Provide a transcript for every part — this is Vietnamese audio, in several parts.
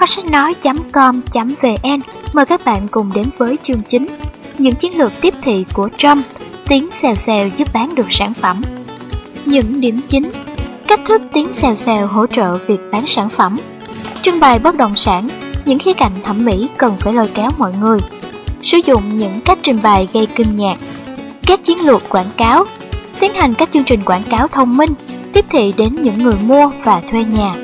kho sách nói.com.vn mời các bạn cùng đến với chương chính. Những chiến lược tiếp thị của Trump, tiếng xèo xèo giúp bán được sản phẩm. Những điểm chính. Cách thức tiếng xèo xèo hỗ trợ việc bán sản phẩm. Trưng bày bất động sản, Những khía cạnh thẩm mỹ cần phải lôi kéo mọi người. Sử dụng những cách trình bày gây kinh ngạc. Các chiến lược quảng cáo. Tiến hành các chương trình quảng cáo thông minh, Tiếp thị đến những người mua và thuê nhà.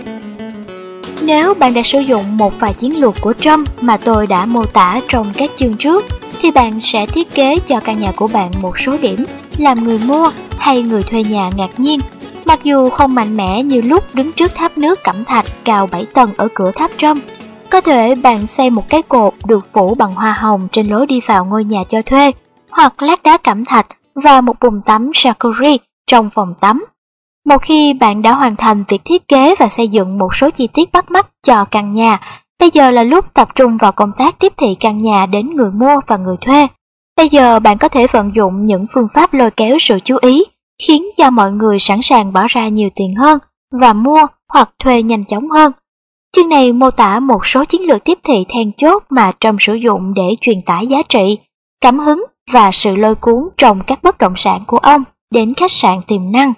Nếu bạn đã sử dụng một vài chiến lược của Trump mà tôi đã mô tả trong các chương trước thì bạn sẽ thiết kế cho căn nhà của bạn một số điểm làm người mua hay người thuê nhà ngạc nhiên. Mặc dù không mạnh mẽ như lúc đứng trước tháp nước cẩm thạch cao 7 tầng ở cửa tháp Trump, có thể bạn xây một cái cột được phủ bằng hoa hồng trên lối đi vào ngôi nhà cho thuê, hoặc lát đá cẩm thạch và một bồn tắm sakuri trong phòng tắm. Một khi bạn đã hoàn thành việc thiết kế và xây dựng một số chi tiết bắt mắt cho căn nhà, Bây giờ là lúc tập trung vào công tác tiếp thị căn nhà đến người mua và người thuê. Bây giờ bạn có thể vận dụng những phương pháp lôi kéo sự chú ý, khiến cho mọi người sẵn sàng bỏ ra nhiều tiền hơn và mua hoặc thuê nhanh chóng hơn. Chương này mô tả một số chiến lược tiếp thị then chốt mà Trump sử dụng để truyền tải giá trị, cảm hứng và sự lôi cuốn trong các bất động sản của ông đến khách sạn tiềm năng.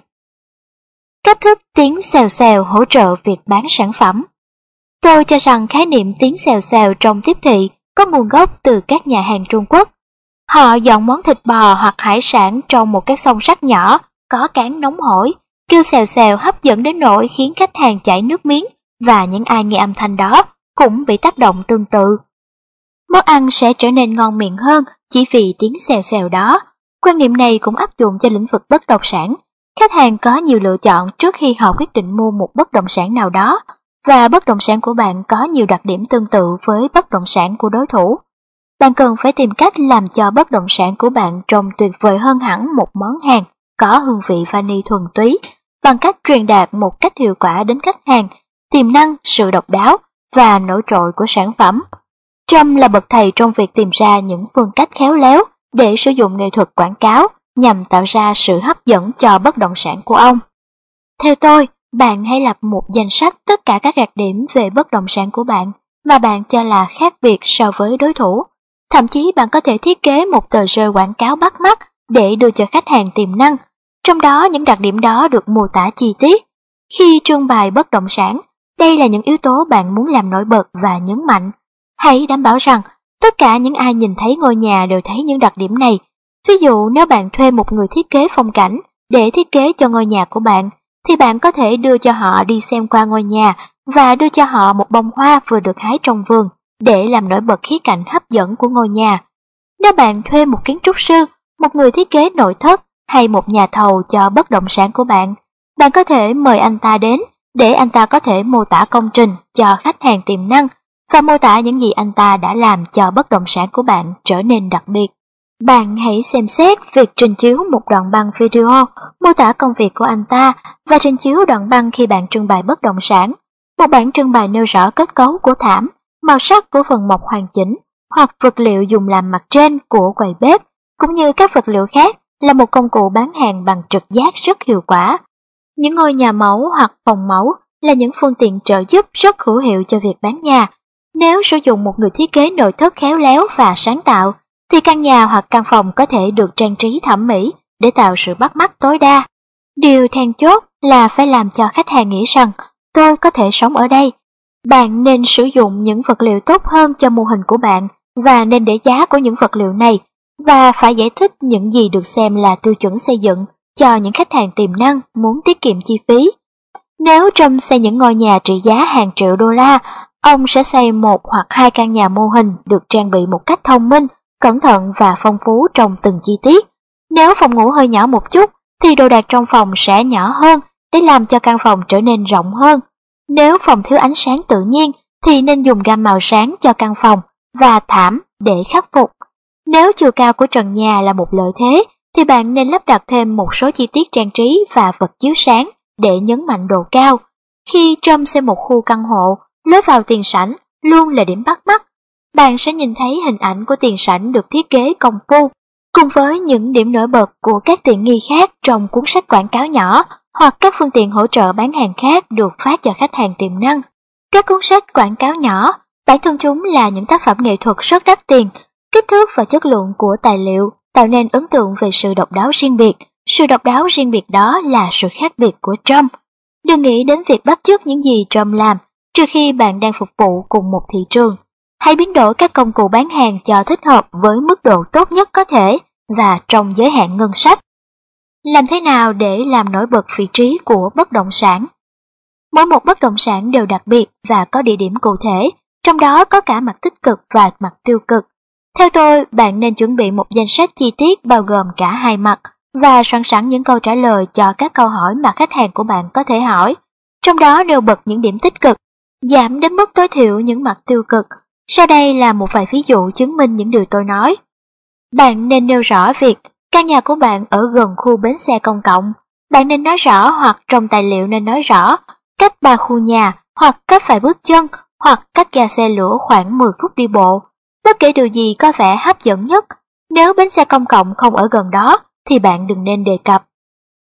Cách thức tiếng xèo xèo hỗ trợ việc bán sản phẩm Tôi cho rằng khái niệm tiếng xèo xèo trong tiếp thị có nguồn gốc từ các nhà hàng Trung Quốc. Họ dọn món thịt bò hoặc hải sản trong một cái sông sắt nhỏ, có cán nóng hổi, kêu xèo xèo hấp dẫn đến nỗi khiến khách hàng chảy nước miếng và những ai nghe âm thanh đó cũng bị tác động tương tự. Món ăn sẽ trở nên ngon miệng hơn chỉ vì tiếng xèo xèo đó. Quan niệm này cũng áp dụng cho lĩnh vực bất động sản. Khách hàng có nhiều lựa chọn trước khi họ quyết định mua một bất động sản nào đó và bất động sản của bạn có nhiều đặc điểm tương tự với bất động sản của đối thủ. Bạn cần phải tìm cách làm cho bất động sản của bạn trông tuyệt vời hơn hẳn một món hàng có hương vị vani thuần túy bằng cách truyền đạt một cách hiệu quả đến khách hàng, tiềm năng, sự độc đáo và nổi trội của sản phẩm. Trump là bậc thầy trong việc tìm ra những phương cách khéo léo để sử dụng nghệ thuật quảng cáo nhằm tạo ra sự hấp dẫn cho bất động sản của ông. Theo tôi, bạn hãy lập một danh sách tất cả các đặc điểm về bất động sản của bạn mà bạn cho là khác biệt so với đối thủ. Thậm chí bạn có thể thiết kế một tờ rơi quảng cáo bắt mắt để đưa cho khách hàng tiềm năng. Trong đó những đặc điểm đó được mô tả chi tiết. Khi trưng bày bất động sản, đây là những yếu tố bạn muốn làm nổi bật và nhấn mạnh. Hãy đảm bảo rằng tất cả những ai nhìn thấy ngôi nhà đều thấy những đặc điểm này. Ví dụ nếu bạn thuê một người thiết kế phong cảnh để thiết kế cho ngôi nhà của bạn, thì bạn có thể đưa cho họ đi xem qua ngôi nhà và đưa cho họ một bông hoa vừa được hái trong vườn để làm nổi bật khí cảnh hấp dẫn của ngôi nhà. Nếu bạn thuê một kiến trúc sư, một người thiết kế nội thất hay một nhà thầu cho bất động sản của bạn, bạn có thể mời anh ta đến để anh ta có thể mô tả công trình cho khách hàng tiềm năng và mô tả những gì anh ta đã làm cho bất động sản của bạn trở nên đặc biệt. Bạn hãy xem xét việc trình chiếu một đoạn băng video mô tả công việc của anh ta và trình chiếu đoạn băng khi bạn trưng bày bất động sản. Một bản trưng bày nêu rõ kết cấu của thảm, màu sắc của phần mộc hoàn chỉnh hoặc vật liệu dùng làm mặt trên của quầy bếp, cũng như các vật liệu khác là một công cụ bán hàng bằng trực giác rất hiệu quả. Những ngôi nhà mẫu hoặc phòng mẫu là những phương tiện trợ giúp rất hữu hiệu cho việc bán nhà. Nếu sử dụng một người thiết kế nội thất khéo léo và sáng tạo, thì căn nhà hoặc căn phòng có thể được trang trí thẩm mỹ để tạo sự bắt mắt tối đa. Điều then chốt là phải làm cho khách hàng nghĩ rằng tôi có thể sống ở đây. Bạn nên sử dụng những vật liệu tốt hơn cho mô hình của bạn và nên để giá của những vật liệu này và phải giải thích những gì được xem là tiêu chuẩn xây dựng cho những khách hàng tiềm năng muốn tiết kiệm chi phí. Nếu Trump xây những ngôi nhà trị giá hàng triệu đô la, ông sẽ xây một hoặc hai căn nhà mô hình được trang bị một cách thông minh cẩn thận và phong phú trong từng chi tiết. Nếu phòng ngủ hơi nhỏ một chút, thì đồ đạc trong phòng sẽ nhỏ hơn để làm cho căn phòng trở nên rộng hơn. Nếu phòng thiếu ánh sáng tự nhiên, thì nên dùng gam màu sáng cho căn phòng và thảm để khắc phục. Nếu chiều cao của trần nhà là một lợi thế, thì bạn nên lắp đặt thêm một số chi tiết trang trí và vật chiếu sáng để nhấn mạnh độ cao. Khi trông xem một khu căn hộ, lối vào tiền sảnh luôn là điểm bắt mắt bạn sẽ nhìn thấy hình ảnh của tiền sảnh được thiết kế công phu, cùng với những điểm nổi bật của các tiện nghi khác trong cuốn sách quảng cáo nhỏ hoặc các phương tiện hỗ trợ bán hàng khác được phát cho khách hàng tiềm năng. Các cuốn sách quảng cáo nhỏ, bản thân chúng là những tác phẩm nghệ thuật rất đắt tiền, kích thước và chất lượng của tài liệu tạo nên ấn tượng về sự độc đáo riêng biệt. Sự độc đáo riêng biệt đó là sự khác biệt của Trump. Đừng nghĩ đến việc bắt chước những gì Trump làm, trừ khi bạn đang phục vụ cùng một thị trường. Hãy biến đổi các công cụ bán hàng cho thích hợp với mức độ tốt nhất có thể và trong giới hạn ngân sách. Làm thế nào để làm nổi bật vị trí của bất động sản? Mỗi một bất động sản đều đặc biệt và có địa điểm cụ thể, trong đó có cả mặt tích cực và mặt tiêu cực. Theo tôi, bạn nên chuẩn bị một danh sách chi tiết bao gồm cả hai mặt và sẵn sẵn những câu trả lời cho các câu hỏi mà khách hàng của bạn có thể hỏi. Trong đó nêu bật những điểm tích cực, giảm đến mức tối thiểu những mặt tiêu cực. Sau đây là một vài ví dụ chứng minh những điều tôi nói. Bạn nên nêu rõ việc căn nhà của bạn ở gần khu bến xe công cộng. Bạn nên nói rõ hoặc trong tài liệu nên nói rõ cách ba khu nhà hoặc cách vài bước chân hoặc cách ga xe lửa khoảng 10 phút đi bộ. Bất kể điều gì có vẻ hấp dẫn nhất, nếu bến xe công cộng không ở gần đó thì bạn đừng nên đề cập.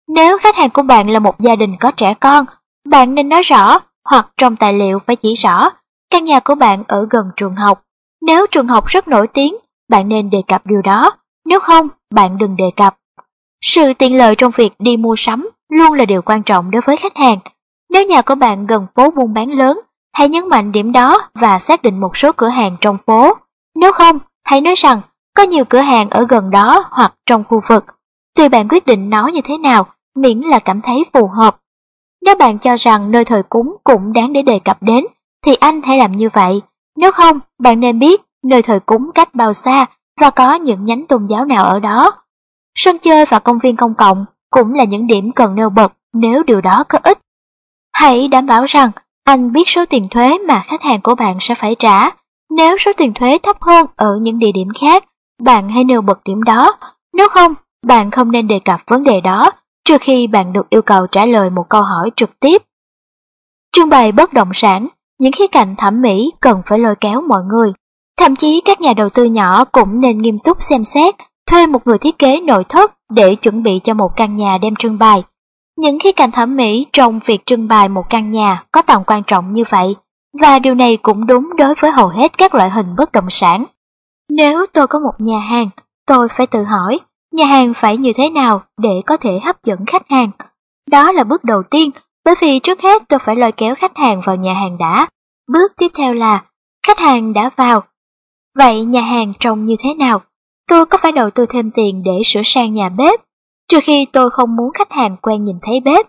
Nếu khách hàng của bạn là một gia đình có trẻ con, bạn nên nói rõ hoặc trong tài liệu phải chỉ rõ căn nhà của bạn ở gần trường học. Nếu trường học rất nổi tiếng, bạn nên đề cập điều đó, nếu không, bạn đừng đề cập. Sự tiện lợi trong việc đi mua sắm luôn là điều quan trọng đối với khách hàng. Nếu nhà của bạn gần phố buôn bán lớn, hãy nhấn mạnh điểm đó và xác định một số cửa hàng trong phố. Nếu không, hãy nói rằng có nhiều cửa hàng ở gần đó hoặc trong khu vực. Tùy bạn quyết định nói như thế nào, miễn là cảm thấy phù hợp. Nếu bạn cho rằng nơi thờ cúng cũng đáng để đề cập đến, thì anh hãy làm như vậy. Nếu không, bạn nên biết nơi thờ cúng cách bao xa và có những nhánh tôn giáo nào ở đó. Sân chơi và công viên công cộng cũng là những điểm cần nêu bật nếu điều đó có ích. Hãy đảm bảo rằng anh biết số tiền thuế mà khách hàng của bạn sẽ phải trả. Nếu số tiền thuế thấp hơn ở những địa điểm khác, bạn hãy nêu bật điểm đó. Nếu không, bạn không nên đề cập vấn đề đó trừ khi bạn được yêu cầu trả lời một câu hỏi trực tiếp. Trưng bày bất động sản, những khía cạnh thẩm mỹ cần phải lôi kéo mọi người. Thậm chí các nhà đầu tư nhỏ cũng nên nghiêm túc xem xét, thuê một người thiết kế nội thất để chuẩn bị cho một căn nhà đem trưng bày. Những khía cạnh thẩm mỹ trong việc trưng bày một căn nhà có tầm quan trọng như vậy, và điều này cũng đúng đối với hầu hết các loại hình bất động sản. Nếu tôi có một nhà hàng, tôi phải tự hỏi, nhà hàng phải như thế nào để có thể hấp dẫn khách hàng. Đó là bước đầu tiên, bởi vì trước hết tôi phải lôi kéo khách hàng vào nhà hàng đã. Bước tiếp theo là, khách hàng đã vào. Vậy nhà hàng trông như thế nào? Tôi có phải đầu tư thêm tiền để sửa sang nhà bếp? Trừ khi tôi không muốn khách hàng quen nhìn thấy bếp.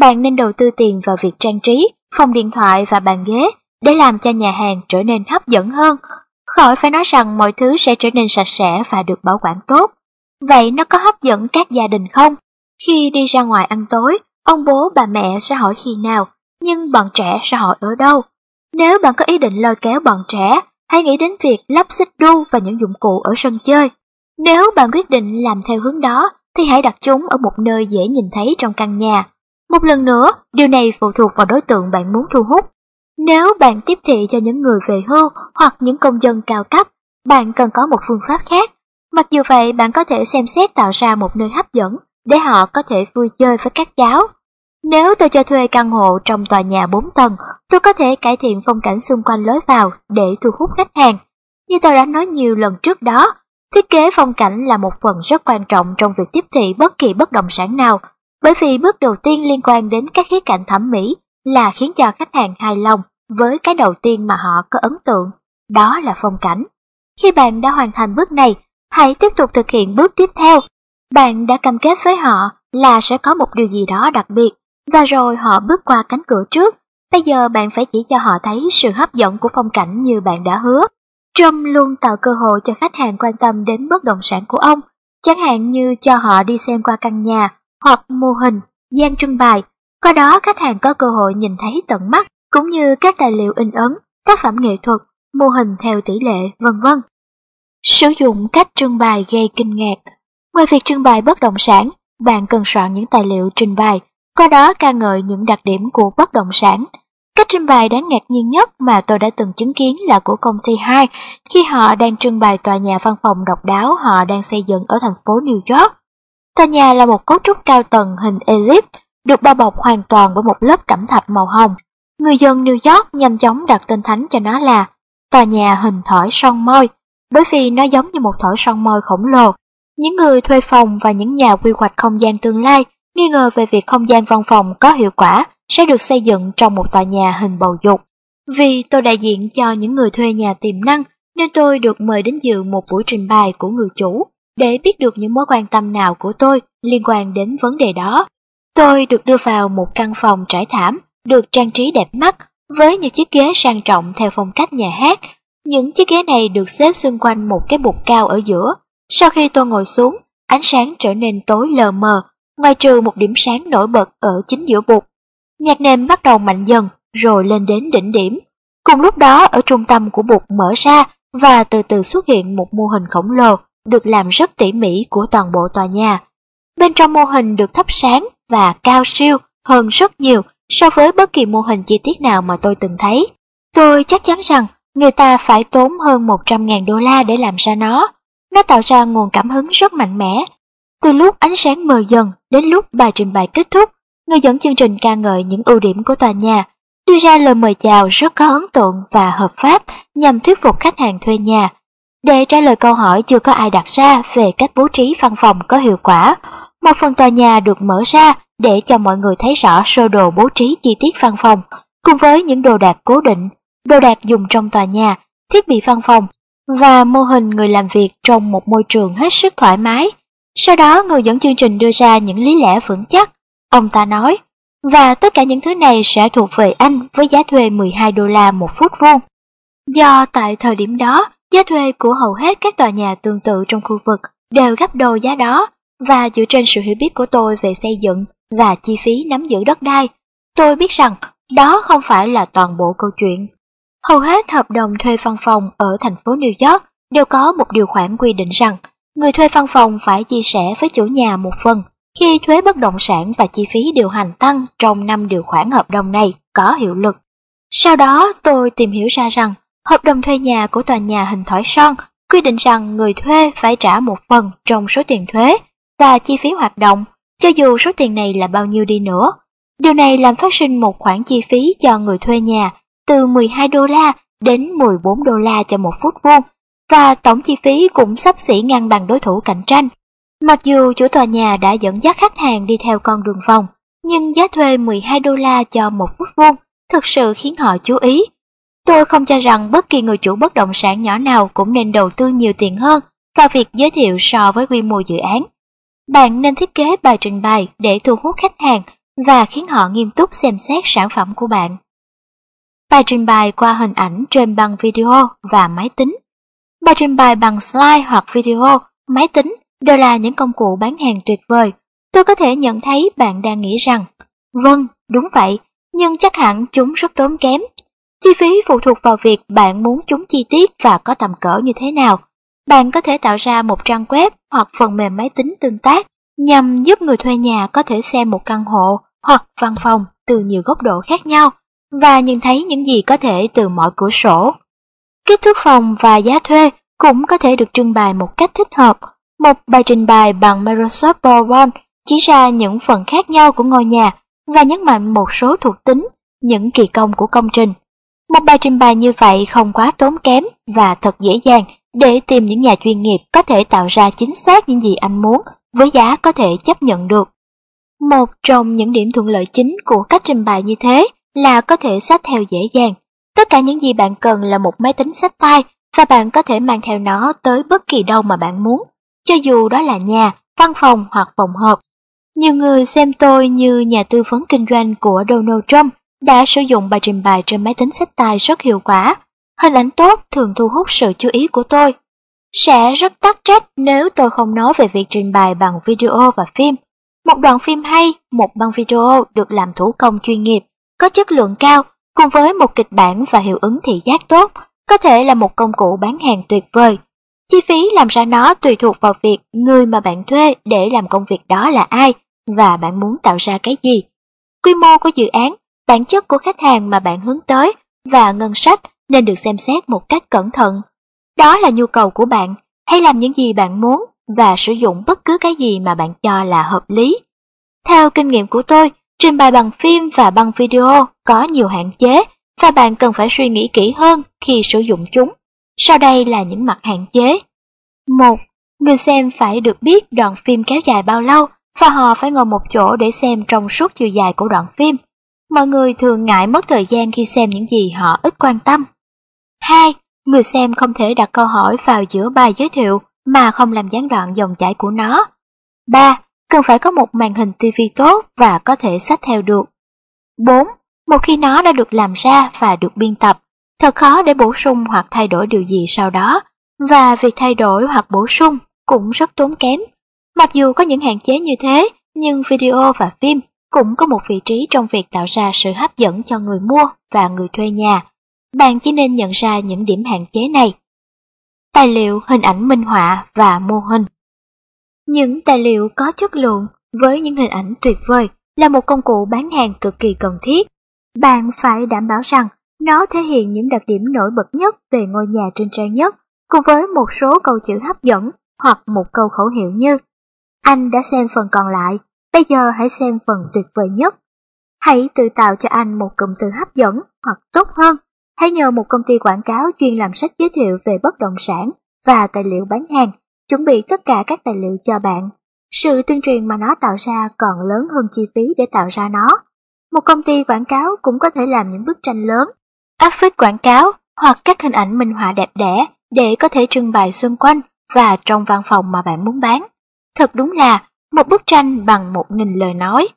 Bạn nên đầu tư tiền vào việc trang trí, phòng điện thoại và bàn ghế để làm cho nhà hàng trở nên hấp dẫn hơn. Khỏi phải nói rằng mọi thứ sẽ trở nên sạch sẽ và được bảo quản tốt. Vậy nó có hấp dẫn các gia đình không? Khi đi ra ngoài ăn tối, ông bố bà mẹ sẽ hỏi khi nào, nhưng bọn trẻ sẽ hỏi ở đâu. Nếu bạn có ý định lôi kéo bọn trẻ, hãy nghĩ đến việc lắp xích đu và những dụng cụ ở sân chơi. Nếu bạn quyết định làm theo hướng đó, thì hãy đặt chúng ở một nơi dễ nhìn thấy trong căn nhà. Một lần nữa, điều này phụ thuộc vào đối tượng bạn muốn thu hút. Nếu bạn tiếp thị cho những người về hưu hoặc những công dân cao cấp, bạn cần có một phương pháp khác. Mặc dù vậy, bạn có thể xem xét tạo ra một nơi hấp dẫn để họ có thể vui chơi với các cháu. Nếu tôi cho thuê căn hộ trong tòa nhà 4 tầng, tôi có thể cải thiện phong cảnh xung quanh lối vào để thu hút khách hàng. Như tôi đã nói nhiều lần trước đó, thiết kế phong cảnh là một phần rất quan trọng trong việc tiếp thị bất kỳ bất động sản nào, bởi vì bước đầu tiên liên quan đến các khía cạnh thẩm mỹ là khiến cho khách hàng hài lòng với cái đầu tiên mà họ có ấn tượng, đó là phong cảnh. Khi bạn đã hoàn thành bước này, hãy tiếp tục thực hiện bước tiếp theo. Bạn đã cam kết với họ là sẽ có một điều gì đó đặc biệt, và rồi họ bước qua cánh cửa trước. Bây giờ bạn phải chỉ cho họ thấy sự hấp dẫn của phong cảnh như bạn đã hứa. Trump luôn tạo cơ hội cho khách hàng quan tâm đến bất động sản của ông, chẳng hạn như cho họ đi xem qua căn nhà hoặc mô hình, gian trưng bày. Qua đó khách hàng có cơ hội nhìn thấy tận mắt cũng như các tài liệu in ấn, tác phẩm nghệ thuật, mô hình theo tỷ lệ, vân vân. Sử dụng cách trưng bày gây kinh ngạc. Ngoài việc trưng bày bất động sản, bạn cần soạn những tài liệu trình bày, qua đó ca ngợi những đặc điểm của bất động sản. Cách trưng bày đáng ngạc nhiên nhất mà tôi đã từng chứng kiến là của công ty Hai khi họ đang trưng bày tòa nhà văn phòng độc đáo họ đang xây dựng ở thành phố New York. Tòa nhà là một cấu trúc cao tầng hình elip, được bao bọc hoàn toàn bởi một lớp cẩm thạch màu hồng. Người dân New York nhanh chóng đặt tên thánh cho nó là tòa nhà hình thỏi son môi, bởi vì nó giống như một thỏi son môi khổng lồ. Những người thuê phòng và những nhà quy hoạch không gian tương lai nghi ngờ về việc không gian văn phòng có hiệu quả sẽ được xây dựng trong một tòa nhà hình bầu dục. Vì tôi đại diện cho những người thuê nhà tiềm năng nên tôi được mời đến dự một buổi trình bày của người chủ để biết được những mối quan tâm nào của tôi liên quan đến vấn đề đó. Tôi được đưa vào một căn phòng trải thảm, được trang trí đẹp mắt với những chiếc ghế sang trọng theo phong cách nhà hát. Những chiếc ghế này được xếp xung quanh một cái bục cao ở giữa. Sau khi tôi ngồi xuống, ánh sáng trở nên tối lờ mờ, ngoài trừ một điểm sáng nổi bật ở chính giữa bục. Nhạc nền bắt đầu mạnh dần, rồi lên đến đỉnh điểm. Cùng lúc đó ở trung tâm của bục mở ra và từ từ xuất hiện một mô hình khổng lồ được làm rất tỉ mỉ của toàn bộ tòa nhà. Bên trong mô hình được thắp sáng và cao siêu hơn rất nhiều so với bất kỳ mô hình chi tiết nào mà tôi từng thấy. Tôi chắc chắn rằng người ta phải tốn hơn 100.000 đô la để làm ra nó. Nó tạo ra nguồn cảm hứng rất mạnh mẽ. Từ lúc ánh sáng mờ dần đến lúc bài trình bày kết thúc, người dẫn chương trình ca ngợi những ưu điểm của tòa nhà, đưa ra lời mời chào rất có ấn tượng và hợp pháp nhằm thuyết phục khách hàng thuê nhà. Để trả lời câu hỏi chưa có ai đặt ra về cách bố trí văn phòng có hiệu quả, một phần tòa nhà được mở ra để cho mọi người thấy rõ sơ đồ bố trí chi tiết văn phòng, cùng với những đồ đạc cố định, đồ đạc dùng trong tòa nhà, thiết bị văn phòng và mô hình người làm việc trong một môi trường hết sức thoải mái. Sau đó người dẫn chương trình đưa ra những lý lẽ vững chắc. Ông ta nói, và tất cả những thứ này sẽ thuộc về anh với giá thuê 12 đô la một phút vuông. Do tại thời điểm đó, giá thuê của hầu hết các tòa nhà tương tự trong khu vực đều gấp đôi giá đó, và dựa trên sự hiểu biết của tôi về xây dựng và chi phí nắm giữ đất đai, tôi biết rằng đó không phải là toàn bộ câu chuyện. Hầu hết hợp đồng thuê văn phòng ở thành phố New York đều có một điều khoản quy định rằng người thuê văn phòng phải chia sẻ với chủ nhà một phần khi thuế bất động sản và chi phí điều hành tăng trong năm điều khoản hợp đồng này có hiệu lực. Sau đó tôi tìm hiểu ra rằng hợp đồng thuê nhà của tòa nhà hình thỏi son quy định rằng người thuê phải trả một phần trong số tiền thuế và chi phí hoạt động, cho dù số tiền này là bao nhiêu đi nữa. Điều này làm phát sinh một khoản chi phí cho người thuê nhà từ 12 đô la đến 14 đô la cho một phút vuông, và tổng chi phí cũng sắp xỉ ngang bằng đối thủ cạnh tranh. Mặc dù chủ tòa nhà đã dẫn dắt khách hàng đi theo con đường vòng, nhưng giá thuê 12 đô la cho một phút vuông thực sự khiến họ chú ý. Tôi không cho rằng bất kỳ người chủ bất động sản nhỏ nào cũng nên đầu tư nhiều tiền hơn vào việc giới thiệu so với quy mô dự án. Bạn nên thiết kế bài trình bày để thu hút khách hàng và khiến họ nghiêm túc xem xét sản phẩm của bạn. Bài trình bày qua hình ảnh trên băng video và máy tính. Bài trình bày bằng slide hoặc video, máy tính đều là những công cụ bán hàng tuyệt vời. Tôi có thể nhận thấy bạn đang nghĩ rằng, vâng, đúng vậy, nhưng chắc hẳn chúng rất tốn kém. Chi phí phụ thuộc vào việc bạn muốn chúng chi tiết và có tầm cỡ như thế nào. Bạn có thể tạo ra một trang web hoặc phần mềm máy tính tương tác nhằm giúp người thuê nhà có thể xem một căn hộ hoặc văn phòng từ nhiều góc độ khác nhau và nhìn thấy những gì có thể từ mọi cửa sổ. Kích thước phòng và giá thuê cũng có thể được trưng bày một cách thích hợp. Một bài trình bày bằng Microsoft PowerPoint chỉ ra những phần khác nhau của ngôi nhà và nhấn mạnh một số thuộc tính, những kỳ công của công trình. Một bài trình bày như vậy không quá tốn kém và thật dễ dàng để tìm những nhà chuyên nghiệp có thể tạo ra chính xác những gì anh muốn với giá có thể chấp nhận được. Một trong những điểm thuận lợi chính của cách trình bày như thế là có thể sách theo dễ dàng. Tất cả những gì bạn cần là một máy tính sách tay và bạn có thể mang theo nó tới bất kỳ đâu mà bạn muốn, cho dù đó là nhà, văn phòng hoặc phòng họp. Nhiều người xem tôi như nhà tư vấn kinh doanh của Donald Trump đã sử dụng bài trình bày trên máy tính sách tay rất hiệu quả. Hình ảnh tốt thường thu hút sự chú ý của tôi. Sẽ rất tắc trách nếu tôi không nói về việc trình bày bằng video và phim. Một đoạn phim hay, một băng video được làm thủ công chuyên nghiệp, có chất lượng cao, cùng với một kịch bản và hiệu ứng thị giác tốt, có thể là một công cụ bán hàng tuyệt vời. Chi phí làm ra nó tùy thuộc vào việc người mà bạn thuê để làm công việc đó là ai và bạn muốn tạo ra cái gì. Quy mô của dự án, bản chất của khách hàng mà bạn hướng tới và ngân sách nên được xem xét một cách cẩn thận. Đó là nhu cầu của bạn, hãy làm những gì bạn muốn và sử dụng bất cứ cái gì mà bạn cho là hợp lý. Theo kinh nghiệm của tôi, Trình bày bằng phim và bằng video có nhiều hạn chế và bạn cần phải suy nghĩ kỹ hơn khi sử dụng chúng. Sau đây là những mặt hạn chế. 1. Người xem phải được biết đoạn phim kéo dài bao lâu và họ phải ngồi một chỗ để xem trong suốt chiều dài của đoạn phim. Mọi người thường ngại mất thời gian khi xem những gì họ ít quan tâm. 2. Người xem không thể đặt câu hỏi vào giữa bài giới thiệu mà không làm gián đoạn dòng chảy của nó. 3. Cần phải có một màn hình TV tốt và có thể sách theo được. 4. Một khi nó đã được làm ra và được biên tập, thật khó để bổ sung hoặc thay đổi điều gì sau đó, và việc thay đổi hoặc bổ sung cũng rất tốn kém. Mặc dù có những hạn chế như thế, nhưng video và phim cũng có một vị trí trong việc tạo ra sự hấp dẫn cho người mua và người thuê nhà. Bạn chỉ nên nhận ra những điểm hạn chế này. Tài liệu, hình ảnh minh họa và mô hình những tài liệu có chất lượng với những hình ảnh tuyệt vời là một công cụ bán hàng cực kỳ cần thiết. Bạn phải đảm bảo rằng nó thể hiện những đặc điểm nổi bật nhất về ngôi nhà trên trang nhất, cùng với một số câu chữ hấp dẫn hoặc một câu khẩu hiệu như Anh đã xem phần còn lại, bây giờ hãy xem phần tuyệt vời nhất. Hãy tự tạo cho anh một cụm từ hấp dẫn hoặc tốt hơn, hãy nhờ một công ty quảng cáo chuyên làm sách giới thiệu về bất động sản và tài liệu bán hàng, chuẩn bị tất cả các tài liệu cho bạn. Sự tuyên truyền mà nó tạo ra còn lớn hơn chi phí để tạo ra nó. Một công ty quảng cáo cũng có thể làm những bức tranh lớn, áp phích quảng cáo hoặc các hình ảnh minh họa đẹp đẽ để có thể trưng bày xung quanh và trong văn phòng mà bạn muốn bán. Thật đúng là một bức tranh bằng một nghìn lời nói.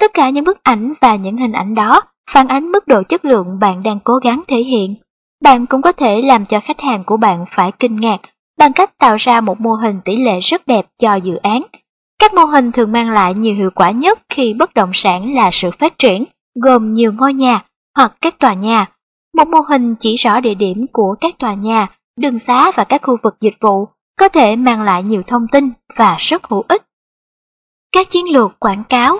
Tất cả những bức ảnh và những hình ảnh đó phản ánh mức độ chất lượng bạn đang cố gắng thể hiện. Bạn cũng có thể làm cho khách hàng của bạn phải kinh ngạc bằng cách tạo ra một mô hình tỷ lệ rất đẹp cho dự án. Các mô hình thường mang lại nhiều hiệu quả nhất khi bất động sản là sự phát triển, gồm nhiều ngôi nhà hoặc các tòa nhà. Một mô hình chỉ rõ địa điểm của các tòa nhà, đường xá và các khu vực dịch vụ có thể mang lại nhiều thông tin và rất hữu ích. Các chiến lược quảng cáo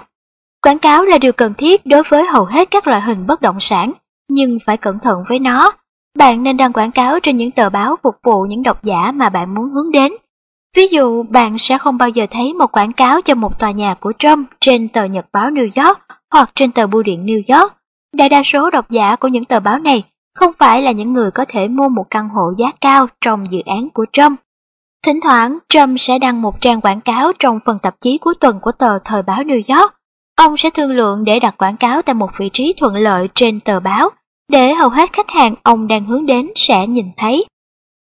Quảng cáo là điều cần thiết đối với hầu hết các loại hình bất động sản, nhưng phải cẩn thận với nó. Bạn nên đăng quảng cáo trên những tờ báo phục vụ những độc giả mà bạn muốn hướng đến. Ví dụ, bạn sẽ không bao giờ thấy một quảng cáo cho một tòa nhà của Trump trên tờ Nhật báo New York hoặc trên tờ bưu điện New York. Đại đa số độc giả của những tờ báo này không phải là những người có thể mua một căn hộ giá cao trong dự án của Trump. Thỉnh thoảng, Trump sẽ đăng một trang quảng cáo trong phần tạp chí cuối tuần của tờ Thời báo New York. Ông sẽ thương lượng để đặt quảng cáo tại một vị trí thuận lợi trên tờ báo, để hầu hết khách hàng ông đang hướng đến sẽ nhìn thấy.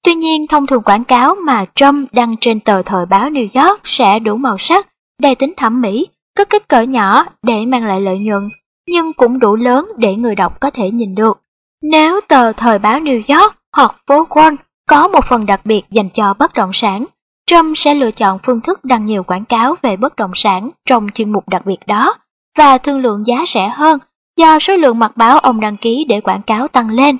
Tuy nhiên, thông thường quảng cáo mà Trump đăng trên tờ Thời báo New York sẽ đủ màu sắc, đầy tính thẩm mỹ, có kích cỡ nhỏ để mang lại lợi nhuận, nhưng cũng đủ lớn để người đọc có thể nhìn được. Nếu tờ Thời báo New York hoặc phố Wall có một phần đặc biệt dành cho bất động sản. Trump sẽ lựa chọn phương thức đăng nhiều quảng cáo về bất động sản trong chuyên mục đặc biệt đó và thương lượng giá rẻ hơn do số lượng mặt báo ông đăng ký để quảng cáo tăng lên.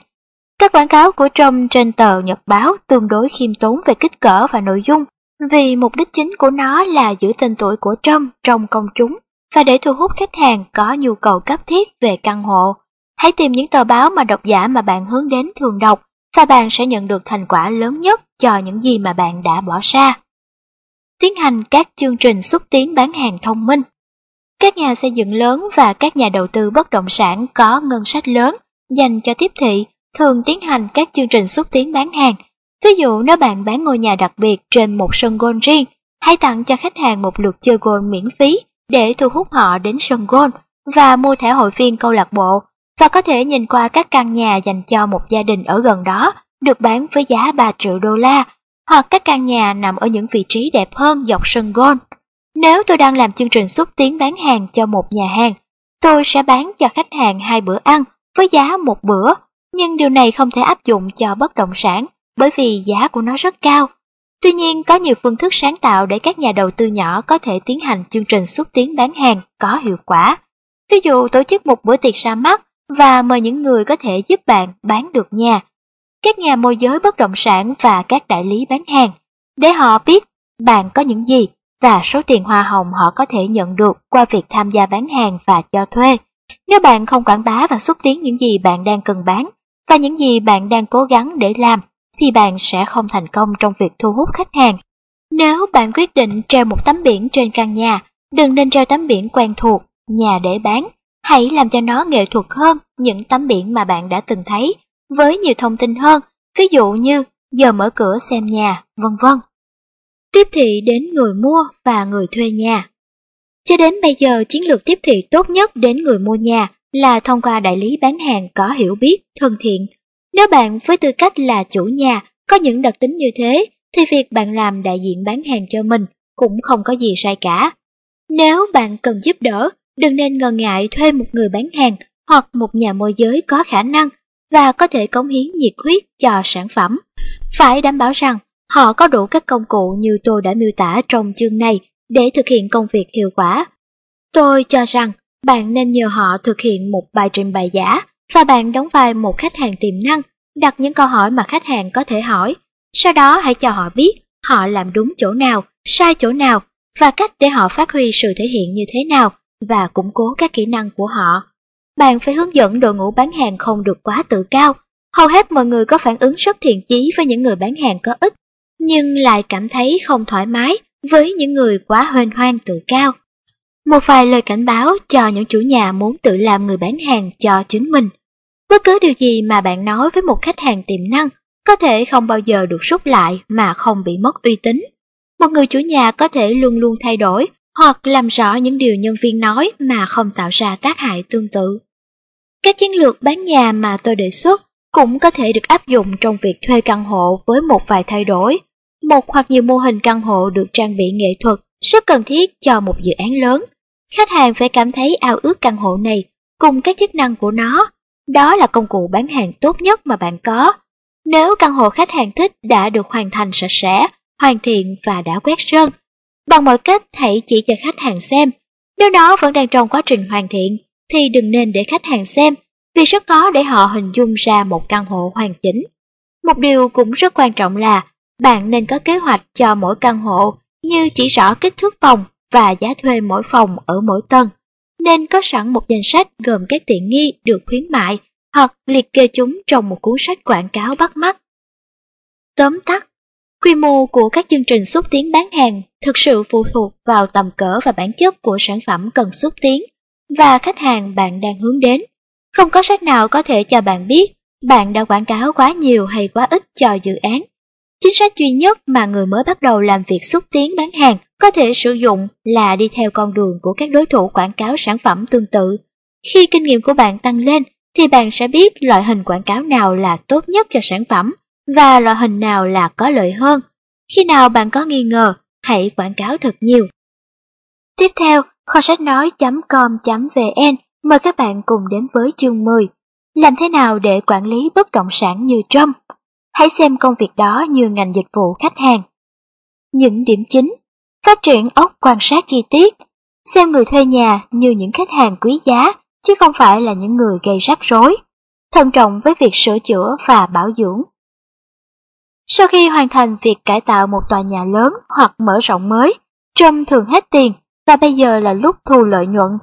Các quảng cáo của Trump trên tờ Nhật báo tương đối khiêm tốn về kích cỡ và nội dung, vì mục đích chính của nó là giữ tên tuổi của Trump trong công chúng và để thu hút khách hàng có nhu cầu cấp thiết về căn hộ. Hãy tìm những tờ báo mà độc giả mà bạn hướng đến thường đọc và bạn sẽ nhận được thành quả lớn nhất cho những gì mà bạn đã bỏ ra. Tiến hành các chương trình xúc tiến bán hàng thông minh các nhà xây dựng lớn và các nhà đầu tư bất động sản có ngân sách lớn dành cho tiếp thị thường tiến hành các chương trình xúc tiến bán hàng. Ví dụ nếu bạn bán ngôi nhà đặc biệt trên một sân golf riêng, hãy tặng cho khách hàng một lượt chơi golf miễn phí để thu hút họ đến sân golf và mua thẻ hội viên câu lạc bộ và có thể nhìn qua các căn nhà dành cho một gia đình ở gần đó được bán với giá 3 triệu đô la, hoặc các căn nhà nằm ở những vị trí đẹp hơn dọc sân golf. Nếu tôi đang làm chương trình xúc tiến bán hàng cho một nhà hàng, tôi sẽ bán cho khách hàng hai bữa ăn với giá một bữa, nhưng điều này không thể áp dụng cho bất động sản bởi vì giá của nó rất cao. Tuy nhiên, có nhiều phương thức sáng tạo để các nhà đầu tư nhỏ có thể tiến hành chương trình xúc tiến bán hàng có hiệu quả. Ví dụ tổ chức một bữa tiệc ra mắt và mời những người có thể giúp bạn bán được nhà, các nhà môi giới bất động sản và các đại lý bán hàng, để họ biết bạn có những gì và số tiền hoa hồng họ có thể nhận được qua việc tham gia bán hàng và cho thuê. Nếu bạn không quảng bá và xúc tiến những gì bạn đang cần bán và những gì bạn đang cố gắng để làm, thì bạn sẽ không thành công trong việc thu hút khách hàng. Nếu bạn quyết định treo một tấm biển trên căn nhà, đừng nên treo tấm biển quen thuộc, nhà để bán, hãy làm cho nó nghệ thuật hơn những tấm biển mà bạn đã từng thấy, với nhiều thông tin hơn, ví dụ như giờ mở cửa xem nhà, vân vân. Tiếp thị đến người mua và người thuê nhà. Cho đến bây giờ, chiến lược tiếp thị tốt nhất đến người mua nhà là thông qua đại lý bán hàng có hiểu biết, thân thiện. Nếu bạn với tư cách là chủ nhà có những đặc tính như thế, thì việc bạn làm đại diện bán hàng cho mình cũng không có gì sai cả. Nếu bạn cần giúp đỡ, đừng nên ngần ngại thuê một người bán hàng hoặc một nhà môi giới có khả năng và có thể cống hiến nhiệt huyết cho sản phẩm. Phải đảm bảo rằng họ có đủ các công cụ như tôi đã miêu tả trong chương này để thực hiện công việc hiệu quả. Tôi cho rằng bạn nên nhờ họ thực hiện một bài trình bày giả và bạn đóng vai một khách hàng tiềm năng, đặt những câu hỏi mà khách hàng có thể hỏi. Sau đó hãy cho họ biết họ làm đúng chỗ nào, sai chỗ nào và cách để họ phát huy sự thể hiện như thế nào và củng cố các kỹ năng của họ. Bạn phải hướng dẫn đội ngũ bán hàng không được quá tự cao. Hầu hết mọi người có phản ứng rất thiện chí với những người bán hàng có ích, nhưng lại cảm thấy không thoải mái với những người quá hoen hoang tự cao. Một vài lời cảnh báo cho những chủ nhà muốn tự làm người bán hàng cho chính mình. Bất cứ điều gì mà bạn nói với một khách hàng tiềm năng có thể không bao giờ được rút lại mà không bị mất uy tín. Một người chủ nhà có thể luôn luôn thay đổi hoặc làm rõ những điều nhân viên nói mà không tạo ra tác hại tương tự. Các chiến lược bán nhà mà tôi đề xuất cũng có thể được áp dụng trong việc thuê căn hộ với một vài thay đổi. Một hoặc nhiều mô hình căn hộ được trang bị nghệ thuật rất cần thiết cho một dự án lớn. Khách hàng phải cảm thấy ao ước căn hộ này cùng các chức năng của nó. Đó là công cụ bán hàng tốt nhất mà bạn có. Nếu căn hộ khách hàng thích đã được hoàn thành sạch sẽ, hoàn thiện và đã quét sơn, bằng mọi cách hãy chỉ cho khách hàng xem. Nếu nó vẫn đang trong quá trình hoàn thiện, thì đừng nên để khách hàng xem, vì rất khó để họ hình dung ra một căn hộ hoàn chỉnh. Một điều cũng rất quan trọng là bạn nên có kế hoạch cho mỗi căn hộ như chỉ rõ kích thước phòng và giá thuê mỗi phòng ở mỗi tầng. Nên có sẵn một danh sách gồm các tiện nghi được khuyến mại hoặc liệt kê chúng trong một cuốn sách quảng cáo bắt mắt. Tóm tắt, quy mô của các chương trình xúc tiến bán hàng thực sự phụ thuộc vào tầm cỡ và bản chất của sản phẩm cần xúc tiến và khách hàng bạn đang hướng đến. Không có sách nào có thể cho bạn biết bạn đã quảng cáo quá nhiều hay quá ít cho dự án. Chính sách duy nhất mà người mới bắt đầu làm việc xúc tiến bán hàng có thể sử dụng là đi theo con đường của các đối thủ quảng cáo sản phẩm tương tự. Khi kinh nghiệm của bạn tăng lên thì bạn sẽ biết loại hình quảng cáo nào là tốt nhất cho sản phẩm và loại hình nào là có lợi hơn. Khi nào bạn có nghi ngờ, hãy quảng cáo thật nhiều. Tiếp theo, kho sách nói.com.vn mời các bạn cùng đến với chương 10. Làm thế nào để quản lý bất động sản như Trump? Hãy xem công việc đó như ngành dịch vụ khách hàng. Những điểm chính Phát triển ốc quan sát chi tiết Xem người thuê nhà như những khách hàng quý giá chứ không phải là những người gây rắc rối. Thận trọng với việc sửa chữa và bảo dưỡng. Sau khi hoàn thành việc cải tạo một tòa nhà lớn hoặc mở rộng mới, Trump thường hết tiền và bây giờ là lúc thu lợi nhuận.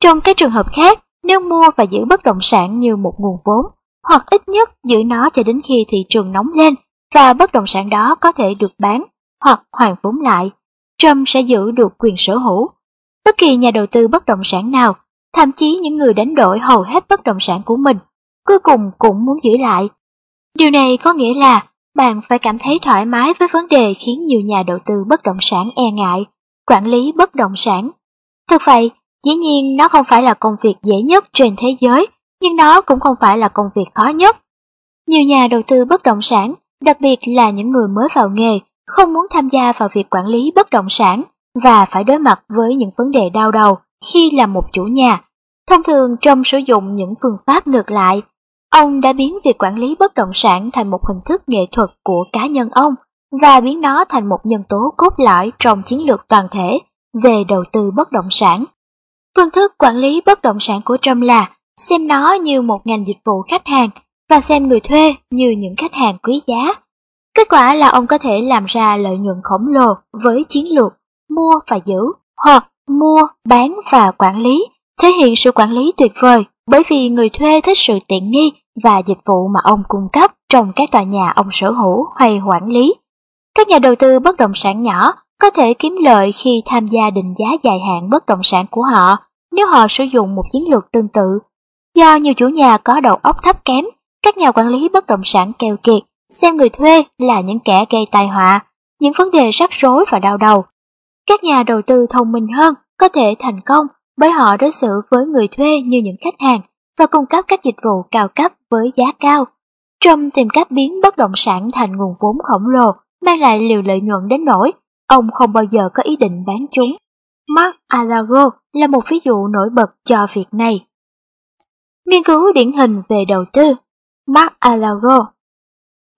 Trong các trường hợp khác, nếu mua và giữ bất động sản như một nguồn vốn, hoặc ít nhất giữ nó cho đến khi thị trường nóng lên và bất động sản đó có thể được bán hoặc hoàn vốn lại, Trump sẽ giữ được quyền sở hữu. Bất kỳ nhà đầu tư bất động sản nào, thậm chí những người đánh đổi hầu hết bất động sản của mình, cuối cùng cũng muốn giữ lại. Điều này có nghĩa là bạn phải cảm thấy thoải mái với vấn đề khiến nhiều nhà đầu tư bất động sản e ngại, quản lý bất động sản. Thực vậy, dĩ nhiên nó không phải là công việc dễ nhất trên thế giới, nhưng nó cũng không phải là công việc khó nhất. Nhiều nhà đầu tư bất động sản, đặc biệt là những người mới vào nghề, không muốn tham gia vào việc quản lý bất động sản và phải đối mặt với những vấn đề đau đầu khi là một chủ nhà. Thông thường trong sử dụng những phương pháp ngược lại Ông đã biến việc quản lý bất động sản thành một hình thức nghệ thuật của cá nhân ông và biến nó thành một nhân tố cốt lõi trong chiến lược toàn thể về đầu tư bất động sản. Phương thức quản lý bất động sản của Trump là xem nó như một ngành dịch vụ khách hàng và xem người thuê như những khách hàng quý giá. Kết quả là ông có thể làm ra lợi nhuận khổng lồ với chiến lược mua và giữ hoặc mua, bán và quản lý, thể hiện sự quản lý tuyệt vời bởi vì người thuê thích sự tiện nghi và dịch vụ mà ông cung cấp trong các tòa nhà ông sở hữu hay quản lý. Các nhà đầu tư bất động sản nhỏ có thể kiếm lợi khi tham gia định giá dài hạn bất động sản của họ nếu họ sử dụng một chiến lược tương tự. Do nhiều chủ nhà có đầu óc thấp kém, các nhà quản lý bất động sản keo kiệt, xem người thuê là những kẻ gây tai họa, những vấn đề rắc rối và đau đầu. Các nhà đầu tư thông minh hơn có thể thành công bởi họ đối xử với người thuê như những khách hàng và cung cấp các dịch vụ cao cấp với giá cao. Trump tìm cách biến bất động sản thành nguồn vốn khổng lồ, mang lại liều lợi nhuận đến nỗi ông không bao giờ có ý định bán chúng. Mark Alago là một ví dụ nổi bật cho việc này. Nghiên cứu điển hình về đầu tư Mark Alago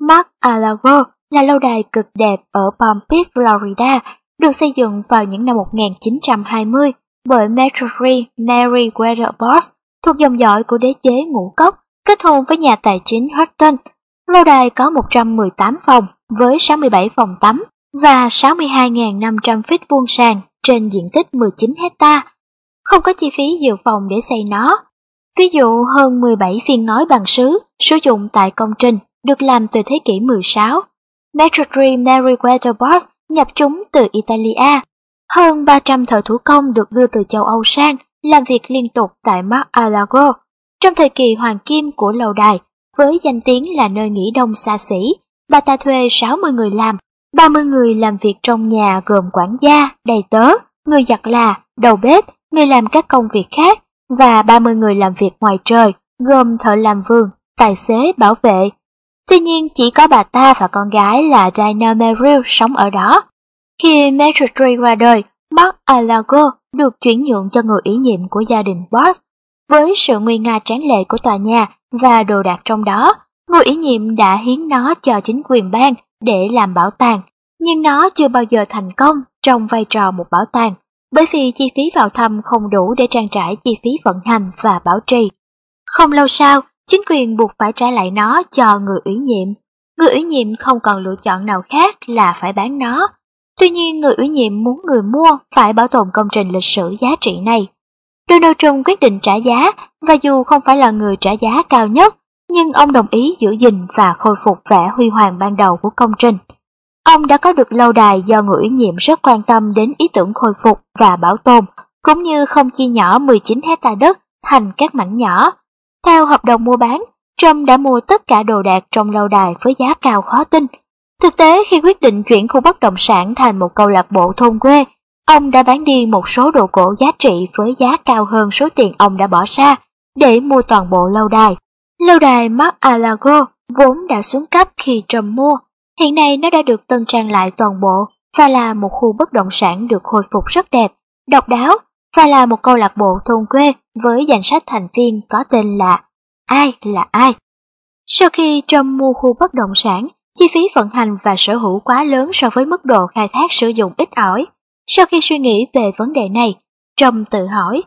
Mark Alago là lâu đài cực đẹp ở Palm Beach, Florida, được xây dựng vào những năm 1920 bởi Marjorie Mary Weatherboard thuộc dòng dõi của đế chế ngũ cốc, kết hôn với nhà tài chính Hutton. Lâu đài có 118 phòng với 67 phòng tắm và 62.500 feet vuông sàn trên diện tích 19 hecta. Không có chi phí dự phòng để xây nó. Ví dụ hơn 17 phiên ngói bằng sứ sử dụng tại công trình được làm từ thế kỷ 16. Marjorie Mary Weatherboard nhập chúng từ Italia. Hơn 300 thợ thủ công được đưa từ châu Âu sang làm việc liên tục tại Mar-a-Lago trong thời kỳ hoàng kim của lầu đài với danh tiếng là nơi nghỉ đông xa xỉ. Bà ta thuê 60 người làm, 30 người làm việc trong nhà gồm quản gia, đầy tớ, người giặt là, đầu bếp, người làm các công việc khác và 30 người làm việc ngoài trời gồm thợ làm vườn, tài xế, bảo vệ. Tuy nhiên chỉ có bà ta và con gái là Dinah Merrill sống ở đó. Khi Marjorie qua đời, Mark Alago được chuyển nhượng cho người ủy nhiệm của gia đình Boss. Với sự nguy nga tráng lệ của tòa nhà và đồ đạc trong đó, người ủy nhiệm đã hiến nó cho chính quyền bang để làm bảo tàng, nhưng nó chưa bao giờ thành công trong vai trò một bảo tàng, bởi vì chi phí vào thăm không đủ để trang trải chi phí vận hành và bảo trì. Không lâu sau, chính quyền buộc phải trả lại nó cho người ủy nhiệm. Người ủy nhiệm không còn lựa chọn nào khác là phải bán nó Tuy nhiên, người ủy nhiệm muốn người mua phải bảo tồn công trình lịch sử giá trị này. Donald Trump quyết định trả giá, và dù không phải là người trả giá cao nhất, nhưng ông đồng ý giữ gìn và khôi phục vẻ huy hoàng ban đầu của công trình. Ông đã có được lâu đài do người ủy nhiệm rất quan tâm đến ý tưởng khôi phục và bảo tồn, cũng như không chia nhỏ 19 hecta đất thành các mảnh nhỏ. Theo hợp đồng mua bán, Trump đã mua tất cả đồ đạc trong lâu đài với giá cao khó tin, Thực tế khi quyết định chuyển khu bất động sản thành một câu lạc bộ thôn quê, ông đã bán đi một số đồ cổ giá trị với giá cao hơn số tiền ông đã bỏ ra để mua toàn bộ lâu đài. Lâu đài Mar-a-Lago vốn đã xuống cấp khi Trump mua, hiện nay nó đã được tân trang lại toàn bộ và là một khu bất động sản được khôi phục rất đẹp, độc đáo và là một câu lạc bộ thôn quê với danh sách thành viên có tên là Ai là ai. Sau khi Trump mua khu bất động sản, Chi phí vận hành và sở hữu quá lớn so với mức độ khai thác sử dụng ít ỏi. Sau khi suy nghĩ về vấn đề này, Trump tự hỏi,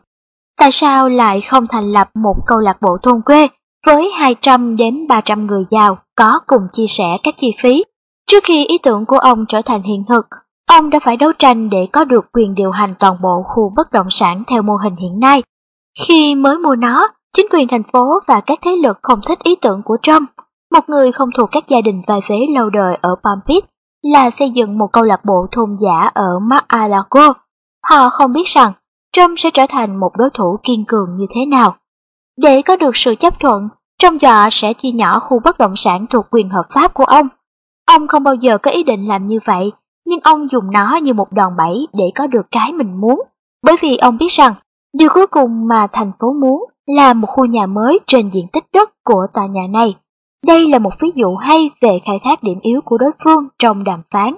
tại sao lại không thành lập một câu lạc bộ thôn quê với 200 đến 300 người giàu có cùng chia sẻ các chi phí? Trước khi ý tưởng của ông trở thành hiện thực, ông đã phải đấu tranh để có được quyền điều hành toàn bộ khu bất động sản theo mô hình hiện nay. Khi mới mua nó, chính quyền thành phố và các thế lực không thích ý tưởng của Trump một người không thuộc các gia đình vai vế lâu đời ở Palm Beach là xây dựng một câu lạc bộ thôn giả ở Mar-a-Lago. Họ không biết rằng Trump sẽ trở thành một đối thủ kiên cường như thế nào. Để có được sự chấp thuận, Trump dọa sẽ chia nhỏ khu bất động sản thuộc quyền hợp pháp của ông. Ông không bao giờ có ý định làm như vậy, nhưng ông dùng nó như một đòn bẩy để có được cái mình muốn. Bởi vì ông biết rằng, điều cuối cùng mà thành phố muốn là một khu nhà mới trên diện tích đất của tòa nhà này. Đây là một ví dụ hay về khai thác điểm yếu của đối phương trong đàm phán.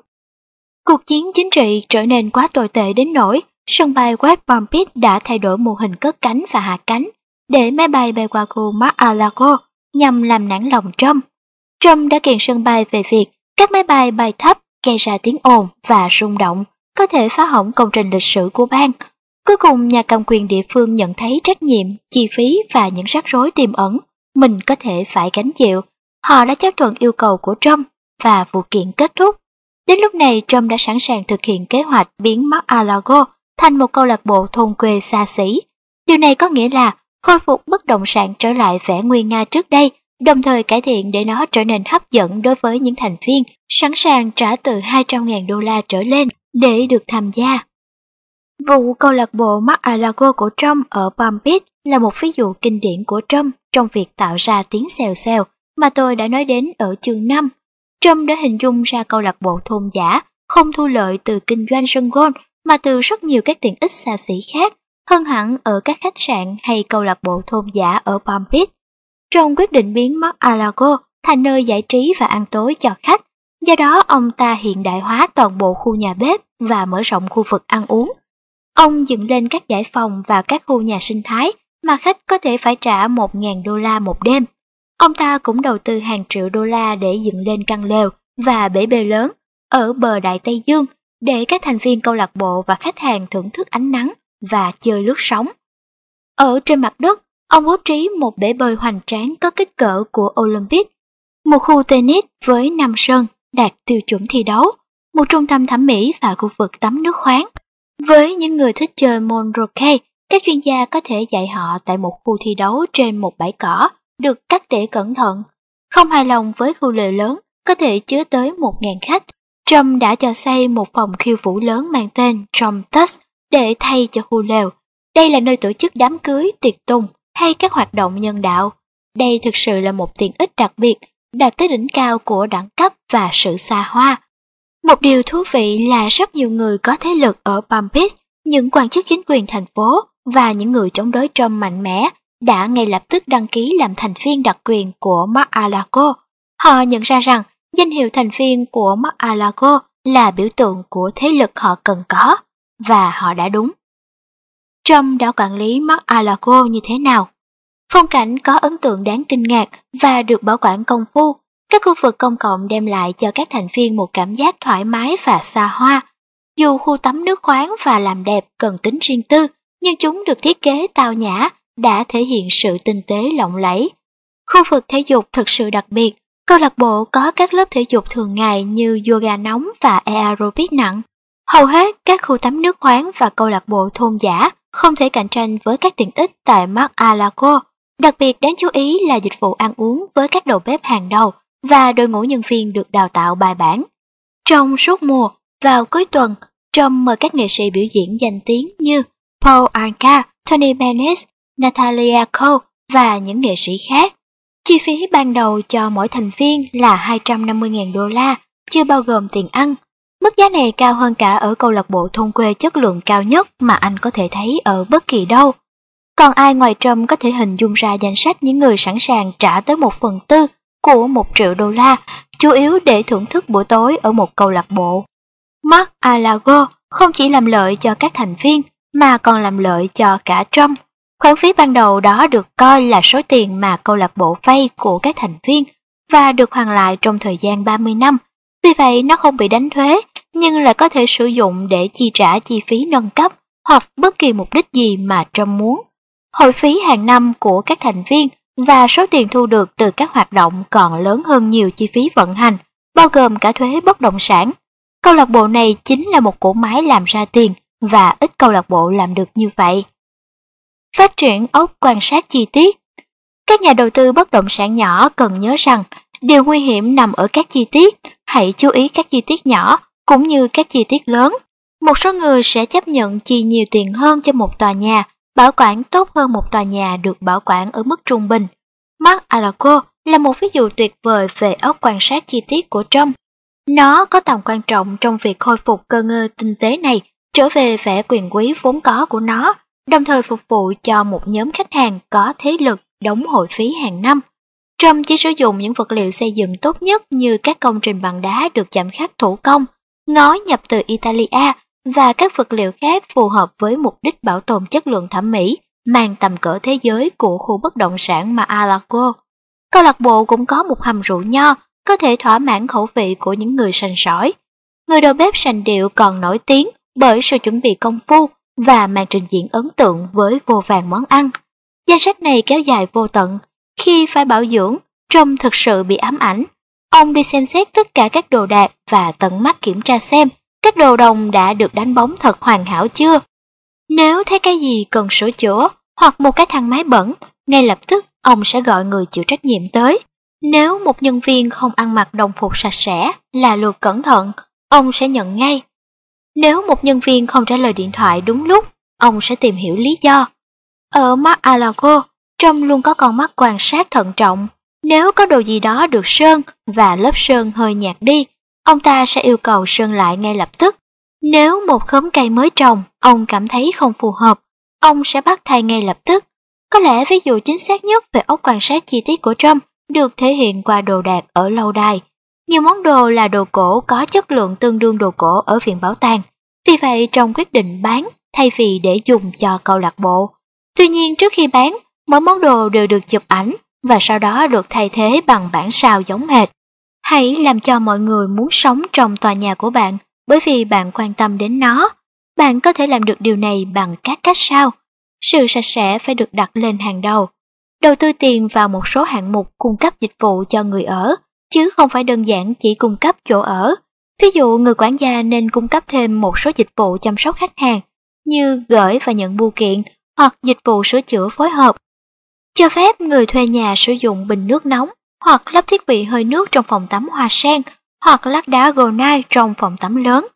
Cuộc chiến chính trị trở nên quá tồi tệ đến nỗi sân bay West Palm Beach đã thay đổi mô hình cất cánh và hạ cánh để máy bay bay qua khu Mar-a-Lago nhằm làm nản lòng Trump. Trump đã kiện sân bay về việc các máy bay bay thấp gây ra tiếng ồn và rung động có thể phá hỏng công trình lịch sử của bang. Cuối cùng nhà cầm quyền địa phương nhận thấy trách nhiệm, chi phí và những rắc rối tiềm ẩn mình có thể phải gánh chịu Họ đã chấp thuận yêu cầu của Trump và vụ kiện kết thúc. Đến lúc này Trump đã sẵn sàng thực hiện kế hoạch biến Mar-a-Lago thành một câu lạc bộ thôn quê xa xỉ. Điều này có nghĩa là khôi phục bất động sản trở lại vẻ nguy nga trước đây, đồng thời cải thiện để nó trở nên hấp dẫn đối với những thành viên sẵn sàng trả từ 200.000 đô la trở lên để được tham gia. Vụ câu lạc bộ Mar-a-Lago của Trump ở Palm Beach là một ví dụ kinh điển của Trump trong việc tạo ra tiếng xèo xèo mà tôi đã nói đến ở chương 5. Trump đã hình dung ra câu lạc bộ thôn giả không thu lợi từ kinh doanh sân golf mà từ rất nhiều các tiện ích xa xỉ khác, hơn hẳn ở các khách sạn hay câu lạc bộ thôn giả ở Palm Beach. Trong quyết định biến mất Alago thành nơi giải trí và ăn tối cho khách, do đó ông ta hiện đại hóa toàn bộ khu nhà bếp và mở rộng khu vực ăn uống. Ông dựng lên các giải phòng và các khu nhà sinh thái mà khách có thể phải trả 1.000 đô la một đêm. Ông ta cũng đầu tư hàng triệu đô la để dựng lên căn lều và bể bơi lớn ở bờ Đại Tây Dương để các thành viên câu lạc bộ và khách hàng thưởng thức ánh nắng và chơi lướt sóng. Ở trên mặt đất, ông bố trí một bể bơi hoành tráng có kích cỡ của Olympic, một khu tennis với 5 sân đạt tiêu chuẩn thi đấu, một trung tâm thẩm mỹ và khu vực tắm nước khoáng. Với những người thích chơi môn rocket, các chuyên gia có thể dạy họ tại một khu thi đấu trên một bãi cỏ, được cắt tỉa cẩn thận. Không hài lòng với khu lều lớn, có thể chứa tới 1.000 khách. Trump đã cho xây một phòng khiêu vũ lớn mang tên Trump Touch để thay cho khu lều. Đây là nơi tổ chức đám cưới, tiệc tùng hay các hoạt động nhân đạo. Đây thực sự là một tiện ích đặc biệt, đạt tới đỉnh cao của đẳng cấp và sự xa hoa. Một điều thú vị là rất nhiều người có thế lực ở Palm Beach, những quan chức chính quyền thành phố và những người chống đối Trump mạnh mẽ đã ngay lập tức đăng ký làm thành viên đặc quyền của Mar-a-Lago. Họ nhận ra rằng danh hiệu thành viên của Mar-a-Lago là biểu tượng của thế lực họ cần có, và họ đã đúng. Trump đã quản lý mắt Alago như thế nào? Phong cảnh có ấn tượng đáng kinh ngạc và được bảo quản công phu. Các khu vực công cộng đem lại cho các thành viên một cảm giác thoải mái và xa hoa. Dù khu tắm nước khoáng và làm đẹp cần tính riêng tư, nhưng chúng được thiết kế tao nhã, đã thể hiện sự tinh tế lộng lẫy. Khu vực thể dục thực sự đặc biệt, câu lạc bộ có các lớp thể dục thường ngày như yoga nóng và aerobic nặng. Hầu hết các khu tắm nước khoáng và câu lạc bộ thôn giả không thể cạnh tranh với các tiện ích tại Mar-a-Lago. Đặc biệt đáng chú ý là dịch vụ ăn uống với các đầu bếp hàng đầu và đội ngũ nhân viên được đào tạo bài bản. Trong suốt mùa, vào cuối tuần, Trump mời các nghệ sĩ biểu diễn danh tiếng như Paul Anka, Tony Bennett, Natalia Cole và những nghệ sĩ khác. Chi phí ban đầu cho mỗi thành viên là 250.000 đô la, chưa bao gồm tiền ăn. Mức giá này cao hơn cả ở câu lạc bộ thôn quê chất lượng cao nhất mà anh có thể thấy ở bất kỳ đâu. Còn ai ngoài Trump có thể hình dung ra danh sách những người sẵn sàng trả tới một phần tư của một triệu đô la, chủ yếu để thưởng thức buổi tối ở một câu lạc bộ. Mark Alago không chỉ làm lợi cho các thành viên, mà còn làm lợi cho cả Trump. Khoản phí ban đầu đó được coi là số tiền mà câu lạc bộ vay của các thành viên và được hoàn lại trong thời gian 30 năm. Vì vậy nó không bị đánh thuế, nhưng lại có thể sử dụng để chi trả chi phí nâng cấp hoặc bất kỳ mục đích gì mà Trump muốn. Hội phí hàng năm của các thành viên và số tiền thu được từ các hoạt động còn lớn hơn nhiều chi phí vận hành, bao gồm cả thuế bất động sản. Câu lạc bộ này chính là một cỗ máy làm ra tiền và ít câu lạc bộ làm được như vậy. Phát triển ốc quan sát chi tiết Các nhà đầu tư bất động sản nhỏ cần nhớ rằng điều nguy hiểm nằm ở các chi tiết, hãy chú ý các chi tiết nhỏ cũng như các chi tiết lớn. Một số người sẽ chấp nhận chi nhiều tiền hơn cho một tòa nhà, bảo quản tốt hơn một tòa nhà được bảo quản ở mức trung bình. Mark Alaco là một ví dụ tuyệt vời về ốc quan sát chi tiết của Trump. Nó có tầm quan trọng trong việc khôi phục cơ ngơ tinh tế này trở về vẻ quyền quý vốn có của nó, đồng thời phục vụ cho một nhóm khách hàng có thế lực đóng hội phí hàng năm. Trâm chỉ sử dụng những vật liệu xây dựng tốt nhất như các công trình bằng đá được chạm khắc thủ công, ngói nhập từ Italia và các vật liệu khác phù hợp với mục đích bảo tồn chất lượng thẩm mỹ mang tầm cỡ thế giới của khu bất động sản Mar-a-Lago. Câu lạc bộ cũng có một hầm rượu nho có thể thỏa mãn khẩu vị của những người sành sỏi. Người đầu bếp sành điệu còn nổi tiếng bởi sự chuẩn bị công phu và màn trình diễn ấn tượng với vô vàng món ăn. Danh sách này kéo dài vô tận. Khi phải bảo dưỡng, trông thực sự bị ám ảnh. Ông đi xem xét tất cả các đồ đạc và tận mắt kiểm tra xem các đồ đồng đã được đánh bóng thật hoàn hảo chưa. Nếu thấy cái gì cần sửa chữa hoặc một cái thang máy bẩn, ngay lập tức ông sẽ gọi người chịu trách nhiệm tới. Nếu một nhân viên không ăn mặc đồng phục sạch sẽ, là luật cẩn thận, ông sẽ nhận ngay Nếu một nhân viên không trả lời điện thoại đúng lúc, ông sẽ tìm hiểu lý do. Ở Mark Alago, Trâm luôn có con mắt quan sát thận trọng. Nếu có đồ gì đó được sơn và lớp sơn hơi nhạt đi, ông ta sẽ yêu cầu sơn lại ngay lập tức. Nếu một khóm cây mới trồng, ông cảm thấy không phù hợp, ông sẽ bắt thay ngay lập tức. Có lẽ ví dụ chính xác nhất về ốc quan sát chi tiết của Trump được thể hiện qua đồ đạc ở lâu đài. Nhiều món đồ là đồ cổ có chất lượng tương đương đồ cổ ở viện bảo tàng. Vì vậy trong quyết định bán thay vì để dùng cho câu lạc bộ. Tuy nhiên trước khi bán, mỗi món đồ đều được chụp ảnh và sau đó được thay thế bằng bản sao giống hệt. Hãy làm cho mọi người muốn sống trong tòa nhà của bạn bởi vì bạn quan tâm đến nó. Bạn có thể làm được điều này bằng các cách sau. Sự sạch sẽ phải được đặt lên hàng đầu. Đầu tư tiền vào một số hạng mục cung cấp dịch vụ cho người ở, chứ không phải đơn giản chỉ cung cấp chỗ ở. Ví dụ người quản gia nên cung cấp thêm một số dịch vụ chăm sóc khách hàng như gửi và nhận bưu kiện hoặc dịch vụ sửa chữa phối hợp. Cho phép người thuê nhà sử dụng bình nước nóng hoặc lắp thiết bị hơi nước trong phòng tắm hoa sen hoặc lát đá granite trong phòng tắm lớn,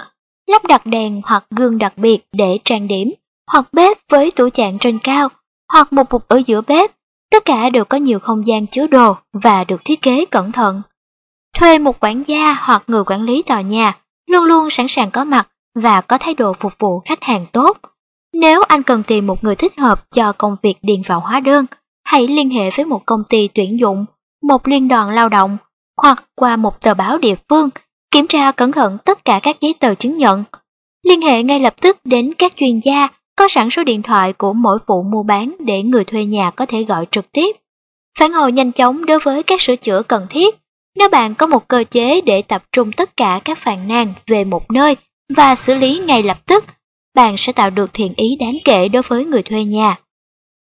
lắp đặt đèn hoặc gương đặc biệt để trang điểm, hoặc bếp với tủ chạm trên cao, hoặc một bục ở giữa bếp. Tất cả đều có nhiều không gian chứa đồ và được thiết kế cẩn thận. Thuê một quản gia hoặc người quản lý tòa nhà luôn luôn sẵn sàng có mặt và có thái độ phục vụ khách hàng tốt. Nếu anh cần tìm một người thích hợp cho công việc điền vào hóa đơn, hãy liên hệ với một công ty tuyển dụng, một liên đoàn lao động hoặc qua một tờ báo địa phương, kiểm tra cẩn thận tất cả các giấy tờ chứng nhận. Liên hệ ngay lập tức đến các chuyên gia có sẵn số điện thoại của mỗi vụ mua bán để người thuê nhà có thể gọi trực tiếp. Phản hồi nhanh chóng đối với các sửa chữa cần thiết. Nếu bạn có một cơ chế để tập trung tất cả các phàn nàn về một nơi và xử lý ngay lập tức, bạn sẽ tạo được thiện ý đáng kể đối với người thuê nhà.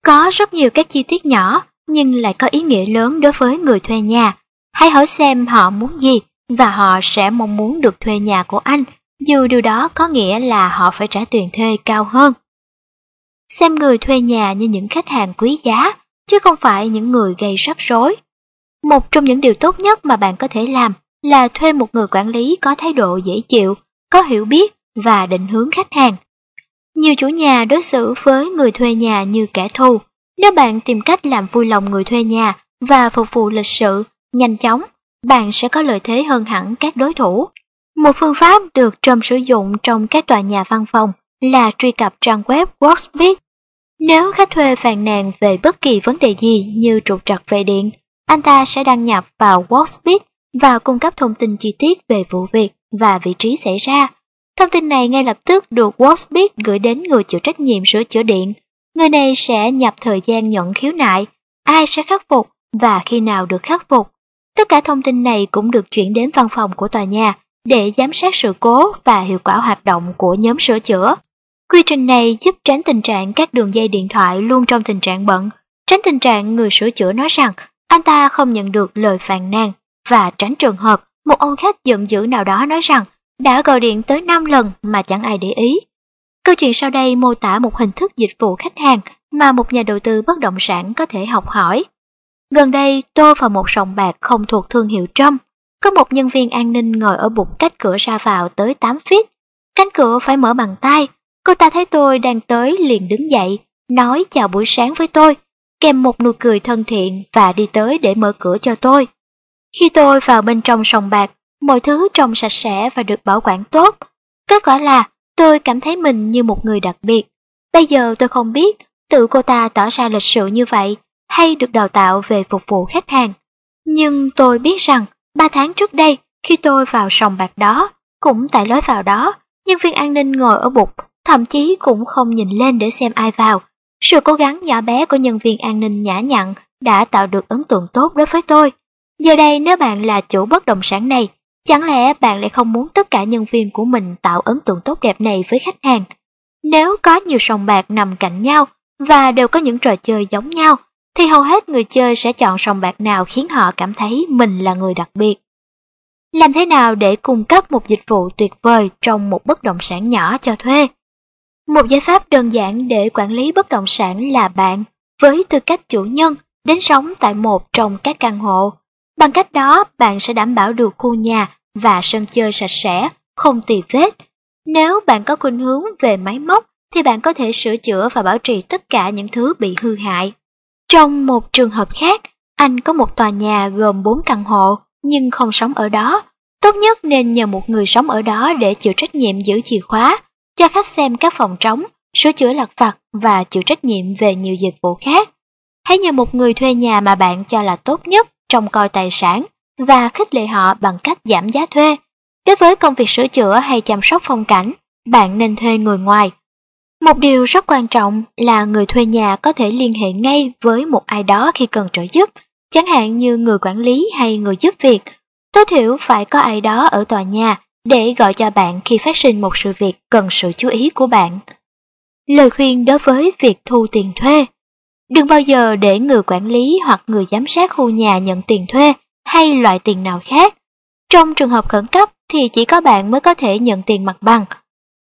Có rất nhiều các chi tiết nhỏ nhưng lại có ý nghĩa lớn đối với người thuê nhà. Hãy hỏi xem họ muốn gì và họ sẽ mong muốn được thuê nhà của anh, dù điều đó có nghĩa là họ phải trả tiền thuê cao hơn. Xem người thuê nhà như những khách hàng quý giá, chứ không phải những người gây rắc rối. Một trong những điều tốt nhất mà bạn có thể làm là thuê một người quản lý có thái độ dễ chịu, có hiểu biết và định hướng khách hàng. Nhiều chủ nhà đối xử với người thuê nhà như kẻ thù. Nếu bạn tìm cách làm vui lòng người thuê nhà và phục vụ lịch sự, nhanh chóng, bạn sẽ có lợi thế hơn hẳn các đối thủ. Một phương pháp được Trump sử dụng trong các tòa nhà văn phòng là truy cập trang web Workspace. Nếu khách thuê phàn nàn về bất kỳ vấn đề gì như trục trặc về điện, anh ta sẽ đăng nhập vào Workspace và cung cấp thông tin chi tiết về vụ việc và vị trí xảy ra. Thông tin này ngay lập tức được Workspace gửi đến người chịu trách nhiệm sửa chữa điện. Người này sẽ nhập thời gian nhận khiếu nại, ai sẽ khắc phục và khi nào được khắc phục. Tất cả thông tin này cũng được chuyển đến văn phòng của tòa nhà để giám sát sự cố và hiệu quả hoạt động của nhóm sửa chữa. Quy trình này giúp tránh tình trạng các đường dây điện thoại luôn trong tình trạng bận, tránh tình trạng người sửa chữa nói rằng anh ta không nhận được lời phàn nàn và tránh trường hợp một ông khách giận dữ nào đó nói rằng đã gọi điện tới 5 lần mà chẳng ai để ý. Câu chuyện sau đây mô tả một hình thức dịch vụ khách hàng mà một nhà đầu tư bất động sản có thể học hỏi. Gần đây, tôi vào một sòng bạc không thuộc thương hiệu Trump. Có một nhân viên an ninh ngồi ở bục cách cửa ra vào tới 8 feet. Cánh cửa phải mở bằng tay. Cô ta thấy tôi đang tới liền đứng dậy, nói chào buổi sáng với tôi, kèm một nụ cười thân thiện và đi tới để mở cửa cho tôi. Khi tôi vào bên trong sòng bạc, mọi thứ trông sạch sẽ và được bảo quản tốt. Kết quả là tôi cảm thấy mình như một người đặc biệt. Bây giờ tôi không biết tự cô ta tỏ ra lịch sự như vậy hay được đào tạo về phục vụ khách hàng. Nhưng tôi biết rằng, ba tháng trước đây, khi tôi vào sòng bạc đó, cũng tại lối vào đó, nhân viên an ninh ngồi ở bục, thậm chí cũng không nhìn lên để xem ai vào. Sự cố gắng nhỏ bé của nhân viên an ninh nhã nhặn đã tạo được ấn tượng tốt đối với tôi. Giờ đây nếu bạn là chủ bất động sản này, chẳng lẽ bạn lại không muốn tất cả nhân viên của mình tạo ấn tượng tốt đẹp này với khách hàng? Nếu có nhiều sòng bạc nằm cạnh nhau và đều có những trò chơi giống nhau, thì hầu hết người chơi sẽ chọn sòng bạc nào khiến họ cảm thấy mình là người đặc biệt. Làm thế nào để cung cấp một dịch vụ tuyệt vời trong một bất động sản nhỏ cho thuê? Một giải pháp đơn giản để quản lý bất động sản là bạn, với tư cách chủ nhân, đến sống tại một trong các căn hộ. Bằng cách đó, bạn sẽ đảm bảo được khu nhà và sân chơi sạch sẽ, không tì vết. Nếu bạn có khuynh hướng về máy móc thì bạn có thể sửa chữa và bảo trì tất cả những thứ bị hư hại. Trong một trường hợp khác, anh có một tòa nhà gồm 4 căn hộ nhưng không sống ở đó. Tốt nhất nên nhờ một người sống ở đó để chịu trách nhiệm giữ chìa khóa, cho khách xem các phòng trống, sửa chữa lặt vặt và chịu trách nhiệm về nhiều dịch vụ khác. Hãy nhờ một người thuê nhà mà bạn cho là tốt nhất trông coi tài sản và khích lệ họ bằng cách giảm giá thuê. Đối với công việc sửa chữa hay chăm sóc phong cảnh, bạn nên thuê người ngoài. Một điều rất quan trọng là người thuê nhà có thể liên hệ ngay với một ai đó khi cần trợ giúp, chẳng hạn như người quản lý hay người giúp việc. Tối thiểu phải có ai đó ở tòa nhà để gọi cho bạn khi phát sinh một sự việc cần sự chú ý của bạn. Lời khuyên đối với việc thu tiền thuê Đừng bao giờ để người quản lý hoặc người giám sát khu nhà nhận tiền thuê hay loại tiền nào khác. Trong trường hợp khẩn cấp thì chỉ có bạn mới có thể nhận tiền mặt bằng.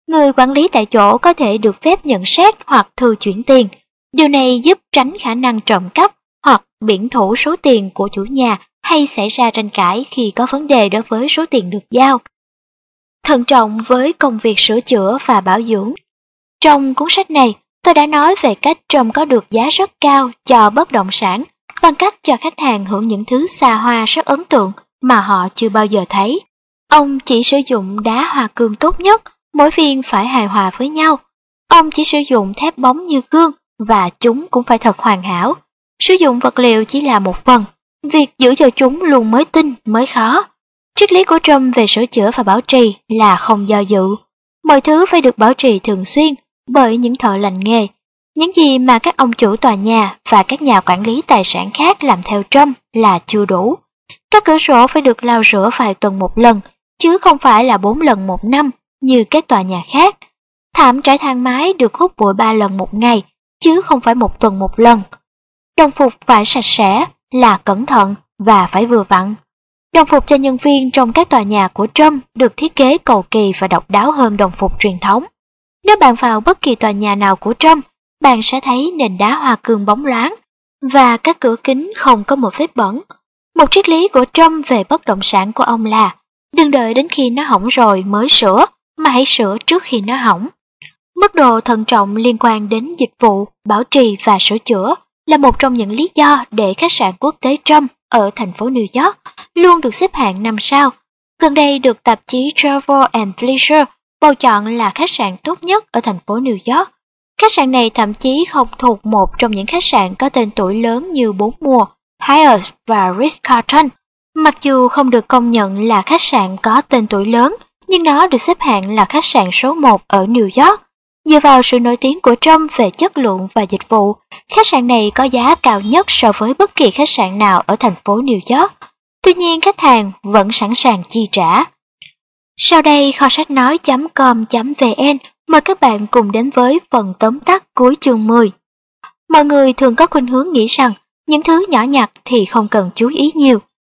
Người quản lý tại chỗ có thể được phép nhận xét hoặc thư chuyển tiền. Điều này giúp tránh khả năng trộm cắp hoặc biển thủ số tiền của chủ nhà hay xảy ra tranh cãi khi có vấn đề đối với số tiền được giao. Thận trọng với công việc sửa chữa và bảo dưỡng. Trong cuốn sách này, tôi đã nói về cách trông có được giá rất cao cho bất động sản bằng cách cho khách hàng hưởng những thứ xa hoa rất ấn tượng mà họ chưa bao giờ thấy. Ông chỉ sử dụng đá hoa cương tốt nhất, mỗi viên phải hài hòa với nhau. Ông chỉ sử dụng thép bóng như gương và chúng cũng phải thật hoàn hảo. Sử dụng vật liệu chỉ là một phần, việc giữ cho chúng luôn mới tinh mới khó. Triết lý của Trump về sửa chữa và bảo trì là không do dự. Mọi thứ phải được bảo trì thường xuyên bởi những thợ lành nghề. Những gì mà các ông chủ tòa nhà và các nhà quản lý tài sản khác làm theo Trump là chưa đủ. Các cửa sổ phải được lau rửa vài tuần một lần, chứ không phải là bốn lần một năm như các tòa nhà khác. Thảm trải thang máy được hút bụi ba lần một ngày, chứ không phải một tuần một lần. Đồng phục phải sạch sẽ, là cẩn thận và phải vừa vặn. Đồng phục cho nhân viên trong các tòa nhà của Trump được thiết kế cầu kỳ và độc đáo hơn đồng phục truyền thống. Nếu bạn vào bất kỳ tòa nhà nào của Trump, bạn sẽ thấy nền đá hoa cương bóng loáng và các cửa kính không có một vết bẩn. Một triết lý của Trump về bất động sản của ông là đừng đợi đến khi nó hỏng rồi mới sửa, mà hãy sửa trước khi nó hỏng. Mức độ thận trọng liên quan đến dịch vụ, bảo trì và sửa chữa là một trong những lý do để khách sạn quốc tế Trump ở thành phố New York luôn được xếp hạng 5 sao. Gần đây được tạp chí Travel and Leisure bầu chọn là khách sạn tốt nhất ở thành phố New York. Khách sạn này thậm chí không thuộc một trong những khách sạn có tên tuổi lớn như Bốn Mùa, Hyatt và Ritz-Carlton. Mặc dù không được công nhận là khách sạn có tên tuổi lớn, nhưng nó được xếp hạng là khách sạn số 1 ở New York. Dựa vào sự nổi tiếng của Trump về chất lượng và dịch vụ, khách sạn này có giá cao nhất so với bất kỳ khách sạn nào ở thành phố New York. Tuy nhiên khách hàng vẫn sẵn sàng chi trả. Sau đây kho sách nói.com.vn mời các bạn cùng đến với phần tóm tắt cuối chương 10. Mọi người thường có khuynh hướng nghĩ rằng những thứ nhỏ nhặt thì không cần chú ý nhiều.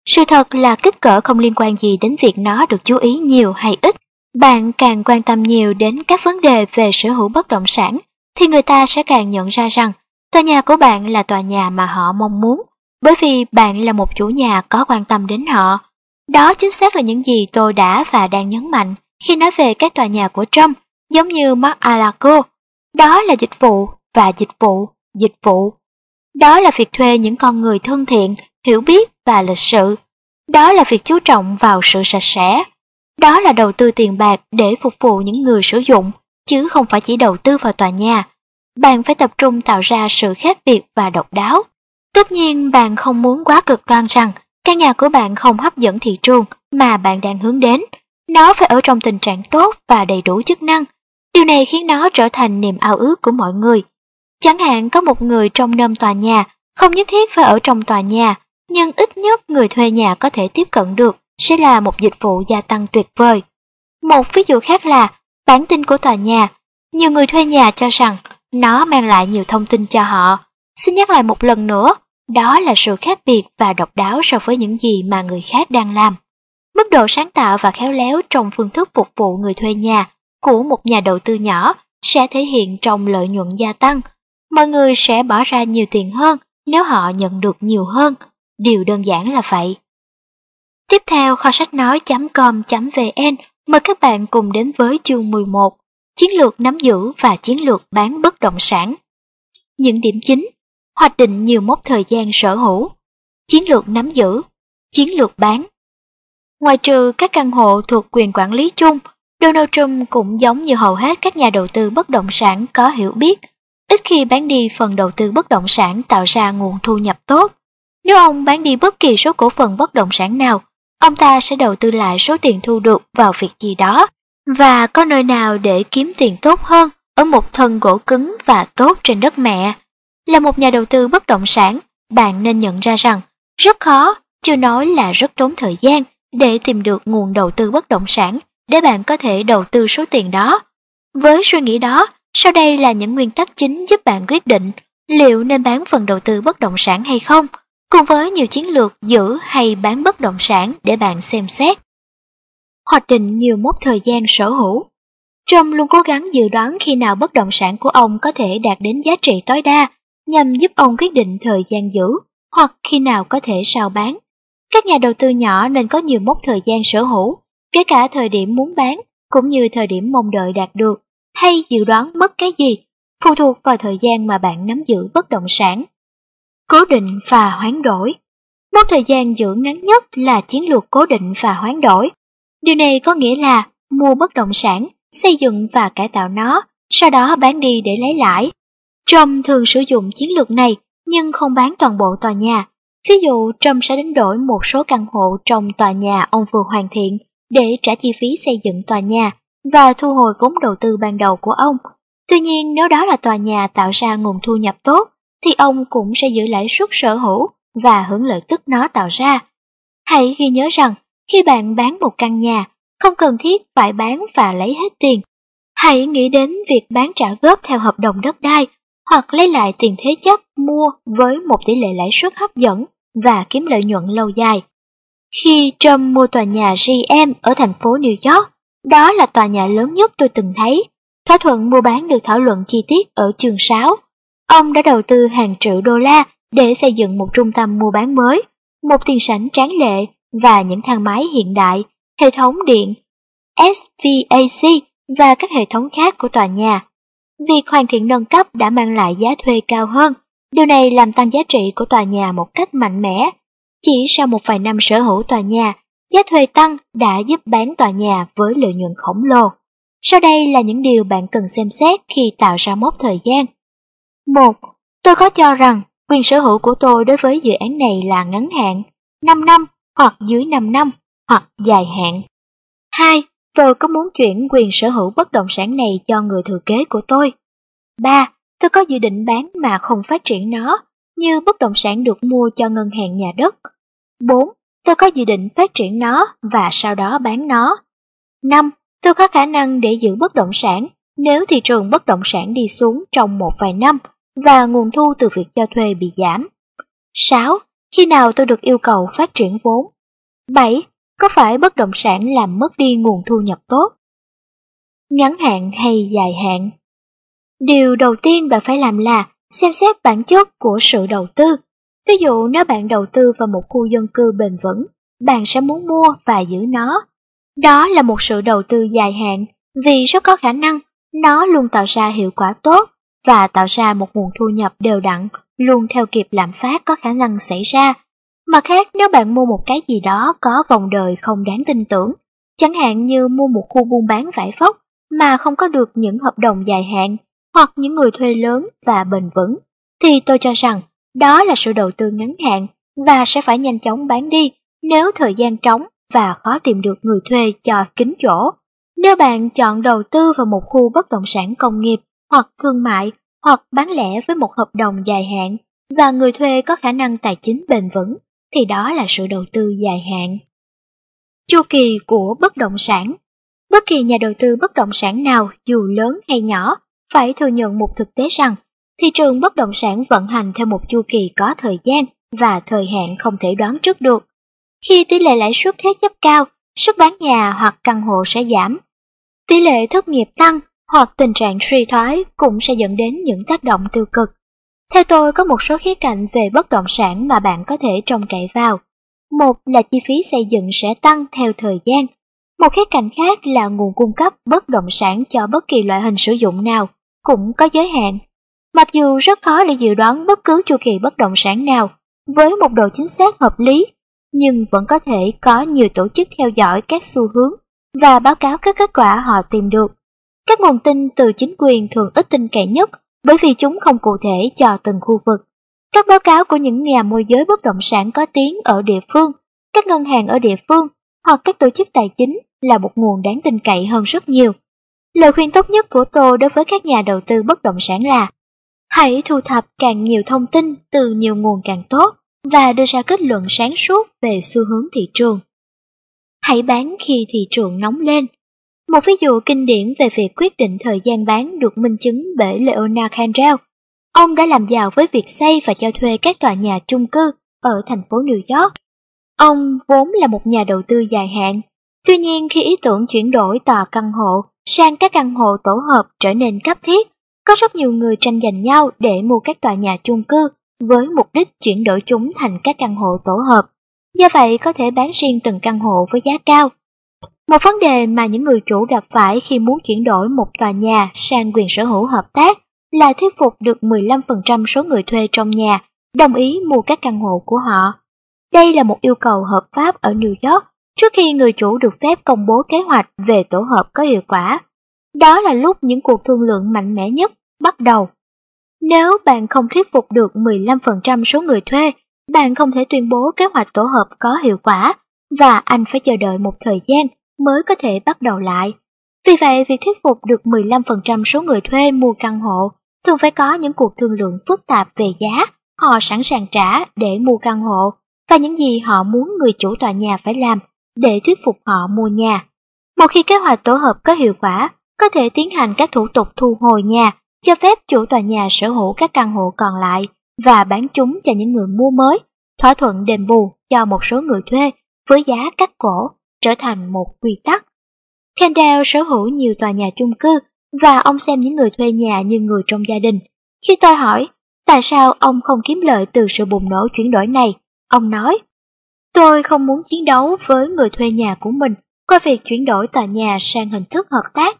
Sự thật là kích cỡ không liên quan gì đến việc nó được chú ý nhiều hay ít. Bạn càng quan tâm nhiều đến các vấn đề về sở hữu bất động sản, thì người ta sẽ càng nhận ra rằng tòa nhà của bạn là tòa nhà mà họ mong muốn, bởi vì bạn là một chủ nhà có quan tâm đến họ. Đó chính xác là những gì tôi đã và đang nhấn mạnh khi nói về các tòa nhà của Trump, giống như Mark Alago. Đó là dịch vụ và dịch vụ, dịch vụ. Đó là việc thuê những con người thân thiện, hiểu biết và lịch sự. Đó là việc chú trọng vào sự sạch sẽ. Đó là đầu tư tiền bạc để phục vụ những người sử dụng, chứ không phải chỉ đầu tư vào tòa nhà. Bạn phải tập trung tạo ra sự khác biệt và độc đáo. Tất nhiên bạn không muốn quá cực đoan rằng căn nhà của bạn không hấp dẫn thị trường mà bạn đang hướng đến. Nó phải ở trong tình trạng tốt và đầy đủ chức năng. Điều này khiến nó trở thành niềm ao ước của mọi người. Chẳng hạn có một người trong nơm tòa nhà, không nhất thiết phải ở trong tòa nhà, nhưng ít nhất người thuê nhà có thể tiếp cận được sẽ là một dịch vụ gia tăng tuyệt vời. Một ví dụ khác là bản tin của tòa nhà. Nhiều người thuê nhà cho rằng nó mang lại nhiều thông tin cho họ. Xin nhắc lại một lần nữa, đó là sự khác biệt và độc đáo so với những gì mà người khác đang làm. Mức độ sáng tạo và khéo léo trong phương thức phục vụ người thuê nhà của một nhà đầu tư nhỏ sẽ thể hiện trong lợi nhuận gia tăng. Mọi người sẽ bỏ ra nhiều tiền hơn nếu họ nhận được nhiều hơn. Điều đơn giản là vậy. Tiếp theo kho sách nói.com.vn Mời các bạn cùng đến với chương 11, chiến lược nắm giữ và chiến lược bán bất động sản. Những điểm chính, hoạch định nhiều mốc thời gian sở hữu, chiến lược nắm giữ, chiến lược bán. Ngoài trừ các căn hộ thuộc quyền quản lý chung, Donald Trump cũng giống như hầu hết các nhà đầu tư bất động sản có hiểu biết, ít khi bán đi phần đầu tư bất động sản tạo ra nguồn thu nhập tốt. Nếu ông bán đi bất kỳ số cổ phần bất động sản nào, ông ta sẽ đầu tư lại số tiền thu được vào việc gì đó và có nơi nào để kiếm tiền tốt hơn ở một thân gỗ cứng và tốt trên đất mẹ. Là một nhà đầu tư bất động sản, bạn nên nhận ra rằng rất khó, chưa nói là rất tốn thời gian để tìm được nguồn đầu tư bất động sản để bạn có thể đầu tư số tiền đó. Với suy nghĩ đó, sau đây là những nguyên tắc chính giúp bạn quyết định liệu nên bán phần đầu tư bất động sản hay không cùng với nhiều chiến lược giữ hay bán bất động sản để bạn xem xét. Hoạch định nhiều mốc thời gian sở hữu Trump luôn cố gắng dự đoán khi nào bất động sản của ông có thể đạt đến giá trị tối đa nhằm giúp ông quyết định thời gian giữ hoặc khi nào có thể sao bán. Các nhà đầu tư nhỏ nên có nhiều mốc thời gian sở hữu, kể cả thời điểm muốn bán cũng như thời điểm mong đợi đạt được hay dự đoán mất cái gì, phụ thuộc vào thời gian mà bạn nắm giữ bất động sản cố định và hoán đổi. Mốc thời gian giữ ngắn nhất là chiến lược cố định và hoán đổi. Điều này có nghĩa là mua bất động sản, xây dựng và cải tạo nó, sau đó bán đi để lấy lãi. Trump thường sử dụng chiến lược này nhưng không bán toàn bộ tòa nhà. Ví dụ, Trump sẽ đánh đổi một số căn hộ trong tòa nhà ông vừa hoàn thiện để trả chi phí xây dựng tòa nhà và thu hồi vốn đầu tư ban đầu của ông. Tuy nhiên, nếu đó là tòa nhà tạo ra nguồn thu nhập tốt, thì ông cũng sẽ giữ lãi suất sở hữu và hưởng lợi tức nó tạo ra. Hãy ghi nhớ rằng, khi bạn bán một căn nhà, không cần thiết phải bán và lấy hết tiền. Hãy nghĩ đến việc bán trả góp theo hợp đồng đất đai hoặc lấy lại tiền thế chấp mua với một tỷ lệ lãi suất hấp dẫn và kiếm lợi nhuận lâu dài. Khi Trump mua tòa nhà GM ở thành phố New York, đó là tòa nhà lớn nhất tôi từng thấy. Thỏa thuận mua bán được thảo luận chi tiết ở chương 6 Ông đã đầu tư hàng triệu đô la để xây dựng một trung tâm mua bán mới, một tiền sảnh tráng lệ và những thang máy hiện đại, hệ thống điện, SVAC và các hệ thống khác của tòa nhà. Việc hoàn thiện nâng cấp đã mang lại giá thuê cao hơn, điều này làm tăng giá trị của tòa nhà một cách mạnh mẽ. Chỉ sau một vài năm sở hữu tòa nhà, giá thuê tăng đã giúp bán tòa nhà với lợi nhuận khổng lồ. Sau đây là những điều bạn cần xem xét khi tạo ra mốc thời gian. Một, tôi có cho rằng quyền sở hữu của tôi đối với dự án này là ngắn hạn, 5 năm hoặc dưới 5 năm hoặc dài hạn. Hai, tôi có muốn chuyển quyền sở hữu bất động sản này cho người thừa kế của tôi. Ba, tôi có dự định bán mà không phát triển nó, như bất động sản được mua cho ngân hàng nhà đất. 4. Tôi có dự định phát triển nó và sau đó bán nó. 5. Tôi có khả năng để giữ bất động sản nếu thị trường bất động sản đi xuống trong một vài năm và nguồn thu từ việc cho thuê bị giảm. 6. Khi nào tôi được yêu cầu phát triển vốn? 7. Có phải bất động sản làm mất đi nguồn thu nhập tốt? Ngắn hạn hay dài hạn? Điều đầu tiên bạn phải làm là xem xét bản chất của sự đầu tư. Ví dụ nếu bạn đầu tư vào một khu dân cư bền vững, bạn sẽ muốn mua và giữ nó. Đó là một sự đầu tư dài hạn vì rất có khả năng nó luôn tạo ra hiệu quả tốt và tạo ra một nguồn thu nhập đều đặn, luôn theo kịp lạm phát có khả năng xảy ra. Mặt khác, nếu bạn mua một cái gì đó có vòng đời không đáng tin tưởng, chẳng hạn như mua một khu buôn bán vải vóc mà không có được những hợp đồng dài hạn hoặc những người thuê lớn và bền vững, thì tôi cho rằng đó là sự đầu tư ngắn hạn và sẽ phải nhanh chóng bán đi nếu thời gian trống và khó tìm được người thuê cho kín chỗ. Nếu bạn chọn đầu tư vào một khu bất động sản công nghiệp hoặc thương mại hoặc bán lẻ với một hợp đồng dài hạn và người thuê có khả năng tài chính bền vững thì đó là sự đầu tư dài hạn. Chu kỳ của bất động sản Bất kỳ nhà đầu tư bất động sản nào dù lớn hay nhỏ phải thừa nhận một thực tế rằng thị trường bất động sản vận hành theo một chu kỳ có thời gian và thời hạn không thể đoán trước được. Khi tỷ lệ lãi suất thế chấp cao, sức bán nhà hoặc căn hộ sẽ giảm. Tỷ lệ thất nghiệp tăng hoặc tình trạng suy thoái cũng sẽ dẫn đến những tác động tiêu cực. Theo tôi có một số khía cạnh về bất động sản mà bạn có thể trông cậy vào. Một là chi phí xây dựng sẽ tăng theo thời gian. Một khía cạnh khác là nguồn cung cấp bất động sản cho bất kỳ loại hình sử dụng nào cũng có giới hạn. Mặc dù rất khó để dự đoán bất cứ chu kỳ bất động sản nào với một độ chính xác hợp lý, nhưng vẫn có thể có nhiều tổ chức theo dõi các xu hướng và báo cáo các kết quả họ tìm được. Các nguồn tin từ chính quyền thường ít tin cậy nhất bởi vì chúng không cụ thể cho từng khu vực. Các báo cáo của những nhà môi giới bất động sản có tiếng ở địa phương, các ngân hàng ở địa phương hoặc các tổ chức tài chính là một nguồn đáng tin cậy hơn rất nhiều. Lời khuyên tốt nhất của tôi đối với các nhà đầu tư bất động sản là hãy thu thập càng nhiều thông tin từ nhiều nguồn càng tốt và đưa ra kết luận sáng suốt về xu hướng thị trường. Hãy bán khi thị trường nóng lên. Một ví dụ kinh điển về việc quyết định thời gian bán được minh chứng bởi Leonard Handel. Ông đã làm giàu với việc xây và cho thuê các tòa nhà chung cư ở thành phố New York. Ông vốn là một nhà đầu tư dài hạn. Tuy nhiên khi ý tưởng chuyển đổi tòa căn hộ sang các căn hộ tổ hợp trở nên cấp thiết, có rất nhiều người tranh giành nhau để mua các tòa nhà chung cư với mục đích chuyển đổi chúng thành các căn hộ tổ hợp. Do vậy có thể bán riêng từng căn hộ với giá cao. Một vấn đề mà những người chủ gặp phải khi muốn chuyển đổi một tòa nhà sang quyền sở hữu hợp tác là thuyết phục được 15% số người thuê trong nhà đồng ý mua các căn hộ của họ. Đây là một yêu cầu hợp pháp ở New York trước khi người chủ được phép công bố kế hoạch về tổ hợp có hiệu quả. Đó là lúc những cuộc thương lượng mạnh mẽ nhất bắt đầu. Nếu bạn không thuyết phục được 15% số người thuê, bạn không thể tuyên bố kế hoạch tổ hợp có hiệu quả và anh phải chờ đợi một thời gian mới có thể bắt đầu lại. Vì vậy, việc thuyết phục được 15% số người thuê mua căn hộ thường phải có những cuộc thương lượng phức tạp về giá họ sẵn sàng trả để mua căn hộ và những gì họ muốn người chủ tòa nhà phải làm để thuyết phục họ mua nhà. Một khi kế hoạch tổ hợp có hiệu quả, có thể tiến hành các thủ tục thu hồi nhà, cho phép chủ tòa nhà sở hữu các căn hộ còn lại và bán chúng cho những người mua mới, thỏa thuận đền bù cho một số người thuê với giá cắt cổ trở thành một quy tắc. Kendall sở hữu nhiều tòa nhà chung cư và ông xem những người thuê nhà như người trong gia đình. Khi tôi hỏi tại sao ông không kiếm lợi từ sự bùng nổ chuyển đổi này, ông nói Tôi không muốn chiến đấu với người thuê nhà của mình qua việc chuyển đổi tòa nhà sang hình thức hợp tác,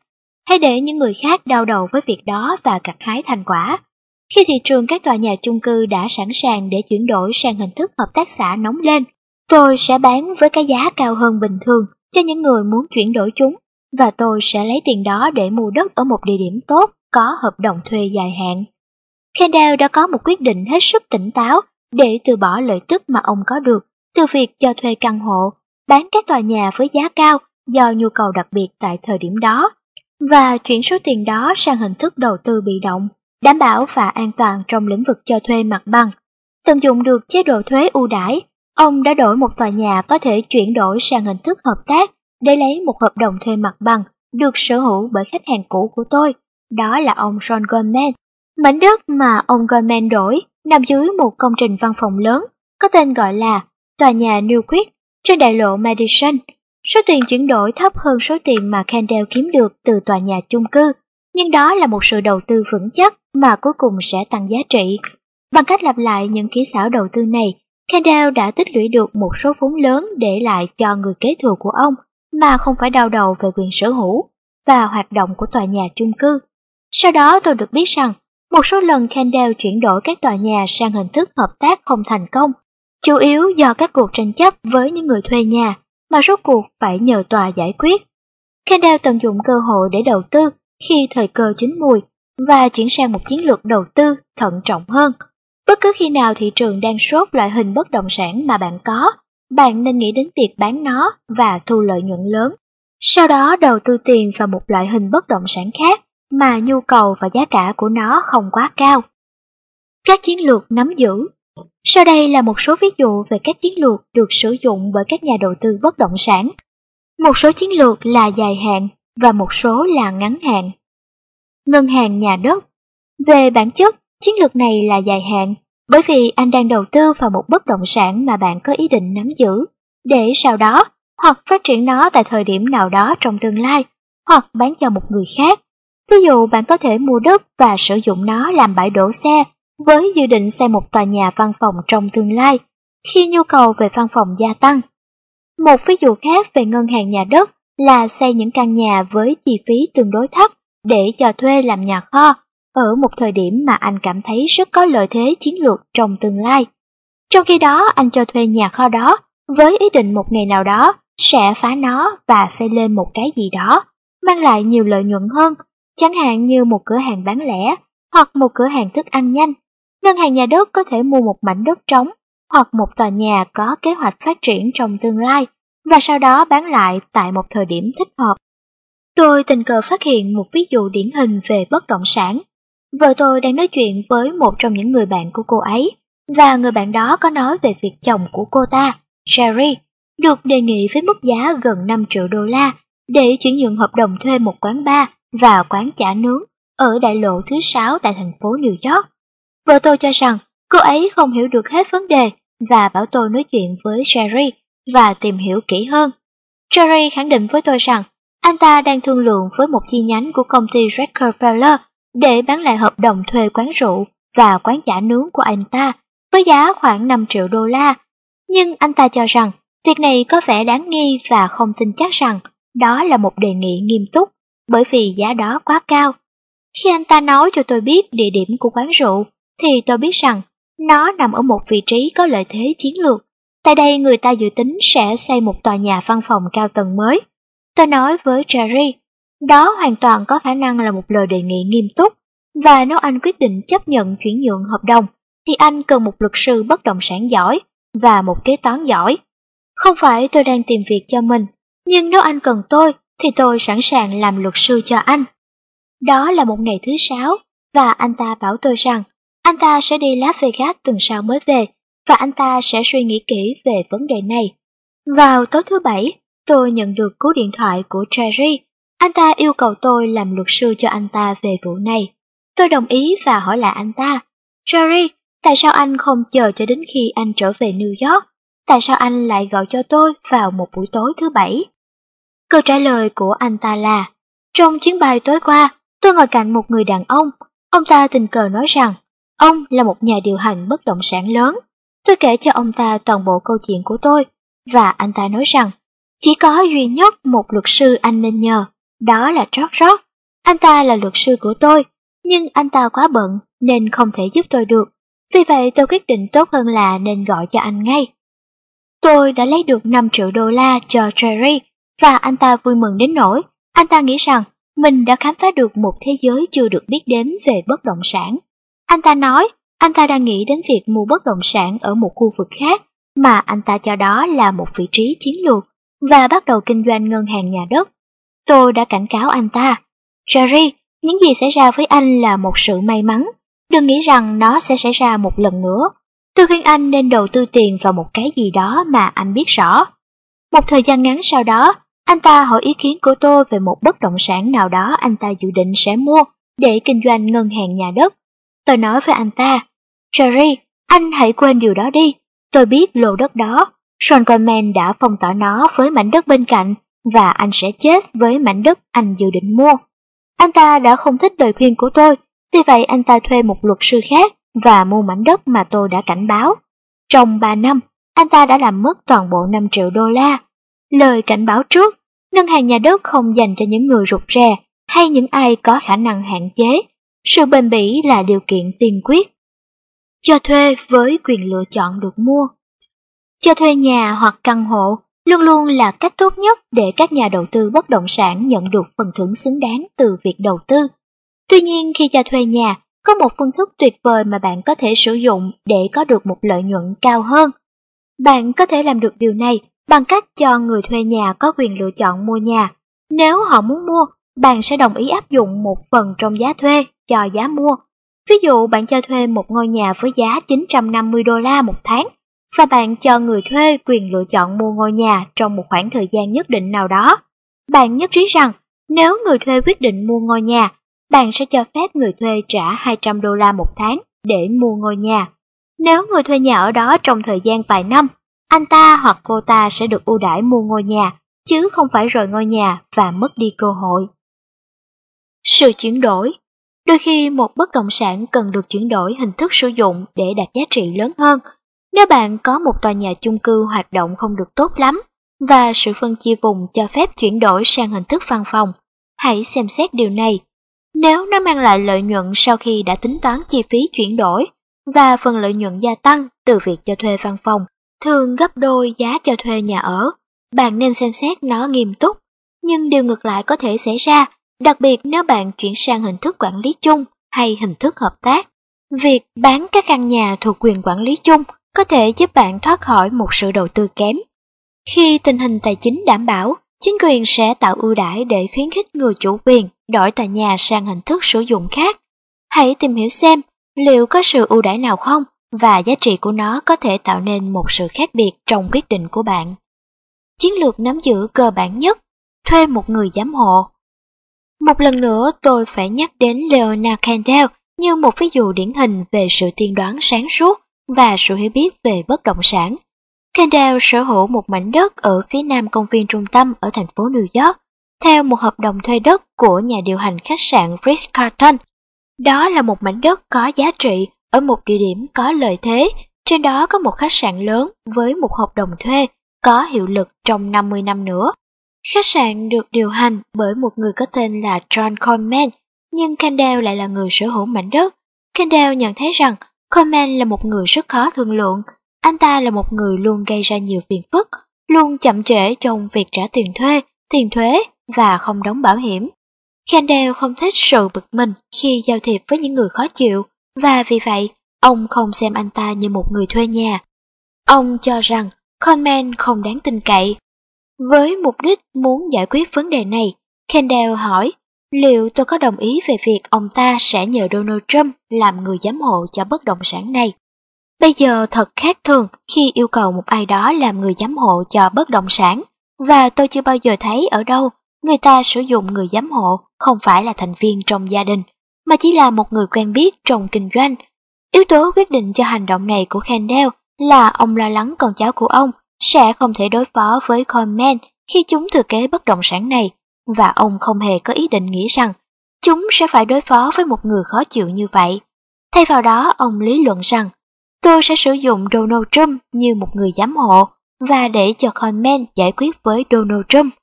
hay để những người khác đau đầu với việc đó và gặt hái thành quả. Khi thị trường các tòa nhà chung cư đã sẵn sàng để chuyển đổi sang hình thức hợp tác xã nóng lên, tôi sẽ bán với cái giá cao hơn bình thường cho những người muốn chuyển đổi chúng, và tôi sẽ lấy tiền đó để mua đất ở một địa điểm tốt có hợp đồng thuê dài hạn. Kendall đã có một quyết định hết sức tỉnh táo để từ bỏ lợi tức mà ông có được từ việc cho thuê căn hộ, bán các tòa nhà với giá cao do nhu cầu đặc biệt tại thời điểm đó, và chuyển số tiền đó sang hình thức đầu tư bị động, đảm bảo và an toàn trong lĩnh vực cho thuê mặt bằng. Tận dụng được chế độ thuế ưu đãi, ông đã đổi một tòa nhà có thể chuyển đổi sang hình thức hợp tác để lấy một hợp đồng thuê mặt bằng được sở hữu bởi khách hàng cũ của tôi, đó là ông John Goldman. Mảnh đất mà ông Goldman đổi nằm dưới một công trình văn phòng lớn có tên gọi là tòa nhà Newquist trên đại lộ Madison. Số tiền chuyển đổi thấp hơn số tiền mà Kendall kiếm được từ tòa nhà chung cư, nhưng đó là một sự đầu tư vững chắc mà cuối cùng sẽ tăng giá trị. Bằng cách lặp lại những kỹ xảo đầu tư này, Kendall đã tích lũy được một số vốn lớn để lại cho người kế thừa của ông, mà không phải đau đầu về quyền sở hữu và hoạt động của tòa nhà chung cư. Sau đó tôi được biết rằng, một số lần Kendall chuyển đổi các tòa nhà sang hình thức hợp tác không thành công, chủ yếu do các cuộc tranh chấp với những người thuê nhà, mà rốt cuộc phải nhờ tòa giải quyết. Kendall tận dụng cơ hội để đầu tư khi thời cơ chín mùi và chuyển sang một chiến lược đầu tư thận trọng hơn. Cứ khi nào thị trường đang sốt loại hình bất động sản mà bạn có, bạn nên nghĩ đến việc bán nó và thu lợi nhuận lớn. Sau đó đầu tư tiền vào một loại hình bất động sản khác mà nhu cầu và giá cả của nó không quá cao. Các chiến lược nắm giữ sau đây là một số ví dụ về các chiến lược được sử dụng bởi các nhà đầu tư bất động sản. Một số chiến lược là dài hạn và một số là ngắn hạn. Ngân hàng nhà đất Về bản chất, chiến lược này là dài hạn bởi vì anh đang đầu tư vào một bất động sản mà bạn có ý định nắm giữ, để sau đó hoặc phát triển nó tại thời điểm nào đó trong tương lai, hoặc bán cho một người khác. Ví dụ bạn có thể mua đất và sử dụng nó làm bãi đổ xe với dự định xây một tòa nhà văn phòng trong tương lai, khi nhu cầu về văn phòng gia tăng. Một ví dụ khác về ngân hàng nhà đất là xây những căn nhà với chi phí tương đối thấp để cho thuê làm nhà kho ở một thời điểm mà anh cảm thấy rất có lợi thế chiến lược trong tương lai. Trong khi đó anh cho thuê nhà kho đó với ý định một ngày nào đó sẽ phá nó và xây lên một cái gì đó, mang lại nhiều lợi nhuận hơn, chẳng hạn như một cửa hàng bán lẻ hoặc một cửa hàng thức ăn nhanh. Ngân hàng nhà đất có thể mua một mảnh đất trống hoặc một tòa nhà có kế hoạch phát triển trong tương lai và sau đó bán lại tại một thời điểm thích hợp. Tôi tình cờ phát hiện một ví dụ điển hình về bất động sản. Vợ tôi đang nói chuyện với một trong những người bạn của cô ấy, và người bạn đó có nói về việc chồng của cô ta, Sherry, được đề nghị với mức giá gần 5 triệu đô la để chuyển nhượng hợp đồng thuê một quán bar và quán chả nướng ở đại lộ thứ sáu tại thành phố New York. Vợ tôi cho rằng cô ấy không hiểu được hết vấn đề và bảo tôi nói chuyện với Sherry và tìm hiểu kỹ hơn. Sherry khẳng định với tôi rằng anh ta đang thương lượng với một chi nhánh của công ty Rockefeller để bán lại hợp đồng thuê quán rượu và quán chả nướng của anh ta với giá khoảng 5 triệu đô la. Nhưng anh ta cho rằng việc này có vẻ đáng nghi và không tin chắc rằng đó là một đề nghị nghiêm túc bởi vì giá đó quá cao. Khi anh ta nói cho tôi biết địa điểm của quán rượu thì tôi biết rằng nó nằm ở một vị trí có lợi thế chiến lược. Tại đây người ta dự tính sẽ xây một tòa nhà văn phòng cao tầng mới. Tôi nói với Jerry, đó hoàn toàn có khả năng là một lời đề nghị nghiêm túc, và nếu anh quyết định chấp nhận chuyển nhượng hợp đồng, thì anh cần một luật sư bất động sản giỏi và một kế toán giỏi. Không phải tôi đang tìm việc cho mình, nhưng nếu anh cần tôi, thì tôi sẵn sàng làm luật sư cho anh. Đó là một ngày thứ sáu, và anh ta bảo tôi rằng anh ta sẽ đi Las Vegas tuần sau mới về, và anh ta sẽ suy nghĩ kỹ về vấn đề này. Vào tối thứ bảy, tôi nhận được cú điện thoại của Jerry. Anh ta yêu cầu tôi làm luật sư cho anh ta về vụ này. Tôi đồng ý và hỏi lại anh ta, Jerry, tại sao anh không chờ cho đến khi anh trở về New York? Tại sao anh lại gọi cho tôi vào một buổi tối thứ bảy? Câu trả lời của anh ta là, trong chuyến bay tối qua, tôi ngồi cạnh một người đàn ông. Ông ta tình cờ nói rằng, ông là một nhà điều hành bất động sản lớn. Tôi kể cho ông ta toàn bộ câu chuyện của tôi, và anh ta nói rằng, chỉ có duy nhất một luật sư anh nên nhờ, đó là George Rock. Anh ta là luật sư của tôi, nhưng anh ta quá bận nên không thể giúp tôi được. Vì vậy tôi quyết định tốt hơn là nên gọi cho anh ngay. Tôi đã lấy được 5 triệu đô la cho Jerry và anh ta vui mừng đến nỗi anh ta nghĩ rằng mình đã khám phá được một thế giới chưa được biết đến về bất động sản. Anh ta nói anh ta đang nghĩ đến việc mua bất động sản ở một khu vực khác mà anh ta cho đó là một vị trí chiến lược và bắt đầu kinh doanh ngân hàng nhà đất. Tôi đã cảnh cáo anh ta, Jerry, những gì xảy ra với anh là một sự may mắn, đừng nghĩ rằng nó sẽ xảy ra một lần nữa. Tôi khuyên anh nên đầu tư tiền vào một cái gì đó mà anh biết rõ. Một thời gian ngắn sau đó, anh ta hỏi ý kiến của tôi về một bất động sản nào đó anh ta dự định sẽ mua để kinh doanh ngân hàng nhà đất. Tôi nói với anh ta, Jerry, anh hãy quên điều đó đi. Tôi biết lô đất đó, Sean Coleman đã phong tỏa nó với mảnh đất bên cạnh và anh sẽ chết với mảnh đất anh dự định mua. Anh ta đã không thích lời khuyên của tôi, vì vậy anh ta thuê một luật sư khác và mua mảnh đất mà tôi đã cảnh báo. Trong 3 năm, anh ta đã làm mất toàn bộ 5 triệu đô la. Lời cảnh báo trước, ngân hàng nhà đất không dành cho những người rụt rè hay những ai có khả năng hạn chế. Sự bền bỉ là điều kiện tiên quyết. Cho thuê với quyền lựa chọn được mua. Cho thuê nhà hoặc căn hộ luôn luôn là cách tốt nhất để các nhà đầu tư bất động sản nhận được phần thưởng xứng đáng từ việc đầu tư. Tuy nhiên khi cho thuê nhà, có một phương thức tuyệt vời mà bạn có thể sử dụng để có được một lợi nhuận cao hơn. Bạn có thể làm được điều này bằng cách cho người thuê nhà có quyền lựa chọn mua nhà. Nếu họ muốn mua, bạn sẽ đồng ý áp dụng một phần trong giá thuê cho giá mua. Ví dụ bạn cho thuê một ngôi nhà với giá 950 đô la một tháng và bạn cho người thuê quyền lựa chọn mua ngôi nhà trong một khoảng thời gian nhất định nào đó. Bạn nhất trí rằng nếu người thuê quyết định mua ngôi nhà, bạn sẽ cho phép người thuê trả 200 đô la một tháng để mua ngôi nhà. Nếu người thuê nhà ở đó trong thời gian vài năm, anh ta hoặc cô ta sẽ được ưu đãi mua ngôi nhà, chứ không phải rời ngôi nhà và mất đi cơ hội. Sự chuyển đổi Đôi khi một bất động sản cần được chuyển đổi hình thức sử dụng để đạt giá trị lớn hơn. Nếu bạn có một tòa nhà chung cư hoạt động không được tốt lắm, và sự phân chia vùng cho phép chuyển đổi sang hình thức văn phòng. Hãy xem xét điều này. Nếu nó mang lại lợi nhuận sau khi đã tính toán chi phí chuyển đổi và phần lợi nhuận gia tăng từ việc cho thuê văn phòng, thường gấp đôi giá cho thuê nhà ở, bạn nên xem xét nó nghiêm túc. Nhưng điều ngược lại có thể xảy ra, đặc biệt nếu bạn chuyển sang hình thức quản lý chung hay hình thức hợp tác. Việc bán các căn nhà thuộc quyền quản lý chung có thể giúp bạn thoát khỏi một sự đầu tư kém. Khi tình hình tài chính đảm bảo, chính quyền sẽ tạo ưu đãi để khuyến khích người chủ quyền đổi tòa nhà sang hình thức sử dụng khác. Hãy tìm hiểu xem liệu có sự ưu đãi nào không và giá trị của nó có thể tạo nên một sự khác biệt trong quyết định của bạn. Chiến lược nắm giữ cơ bản nhất, thuê một người giám hộ. Một lần nữa tôi phải nhắc đến Leonard Kendall như một ví dụ điển hình về sự tiên đoán sáng suốt và sự hiểu biết về bất động sản. Kendall sở hữu một mảnh đất ở phía nam công viên trung tâm ở thành phố New York, theo một hợp đồng thuê đất của nhà điều hành khách sạn Ritz-Carlton. Đó là một mảnh đất có giá trị ở một địa điểm có lợi thế, trên đó có một khách sạn lớn với một hợp đồng thuê có hiệu lực trong 50 năm nữa. Khách sạn được điều hành bởi một người có tên là John Coleman, nhưng Kendall lại là người sở hữu mảnh đất. Kendall nhận thấy rằng Coleman là một người rất khó thương lượng. Anh ta là một người luôn gây ra nhiều phiền phức, luôn chậm trễ trong việc trả tiền thuê, tiền thuế và không đóng bảo hiểm. Kendall không thích sự bực mình khi giao thiệp với những người khó chịu, và vì vậy, ông không xem anh ta như một người thuê nhà. Ông cho rằng Coleman không đáng tin cậy. Với mục đích muốn giải quyết vấn đề này, Kendall hỏi liệu tôi có đồng ý về việc ông ta sẽ nhờ Donald Trump làm người giám hộ cho bất động sản này. Bây giờ thật khác thường khi yêu cầu một ai đó làm người giám hộ cho bất động sản, và tôi chưa bao giờ thấy ở đâu người ta sử dụng người giám hộ không phải là thành viên trong gia đình, mà chỉ là một người quen biết trong kinh doanh. Yếu tố quyết định cho hành động này của Kendall là ông lo lắng con cháu của ông sẽ không thể đối phó với Coleman khi chúng thừa kế bất động sản này, và ông không hề có ý định nghĩ rằng chúng sẽ phải đối phó với một người khó chịu như vậy. Thay vào đó, ông lý luận rằng tôi sẽ sử dụng Donald Trump như một người giám hộ và để cho Coleman giải quyết với Donald Trump.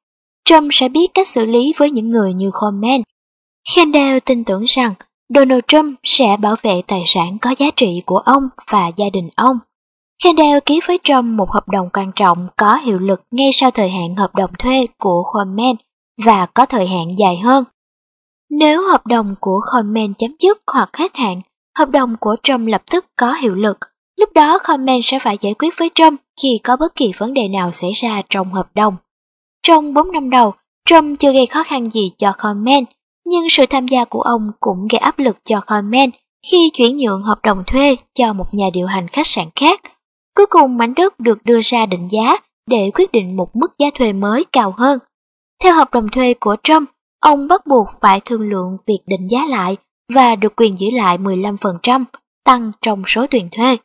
Trump sẽ biết cách xử lý với những người như Coleman. Kendall tin tưởng rằng Donald Trump sẽ bảo vệ tài sản có giá trị của ông và gia đình ông. Kendall ký với Trump một hợp đồng quan trọng có hiệu lực ngay sau thời hạn hợp đồng thuê của Coleman và có thời hạn dài hơn. Nếu hợp đồng của Coleman chấm dứt hoặc hết hạn, hợp đồng của Trump lập tức có hiệu lực. Lúc đó Coleman sẽ phải giải quyết với Trump khi có bất kỳ vấn đề nào xảy ra trong hợp đồng. Trong 4 năm đầu, Trump chưa gây khó khăn gì cho Coleman, nhưng sự tham gia của ông cũng gây áp lực cho Coleman khi chuyển nhượng hợp đồng thuê cho một nhà điều hành khách sạn khác. Cuối cùng mảnh đất được đưa ra định giá để quyết định một mức giá thuê mới cao hơn. Theo hợp đồng thuê của Trump, ông bắt buộc phải thương lượng việc định giá lại và được quyền giữ lại 15% tăng trong số tiền thuê.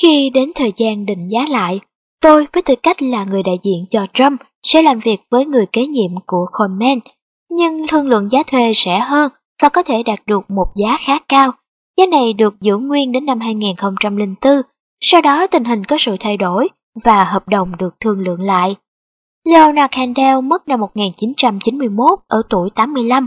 Khi đến thời gian định giá lại, tôi với tư cách là người đại diện cho Trump sẽ làm việc với người kế nhiệm của Coleman, nhưng thương lượng giá thuê rẻ hơn và có thể đạt được một giá khá cao. Giá này được giữ nguyên đến năm 2004, sau đó tình hình có sự thay đổi và hợp đồng được thương lượng lại. Leonard Handel mất năm 1991 ở tuổi 85.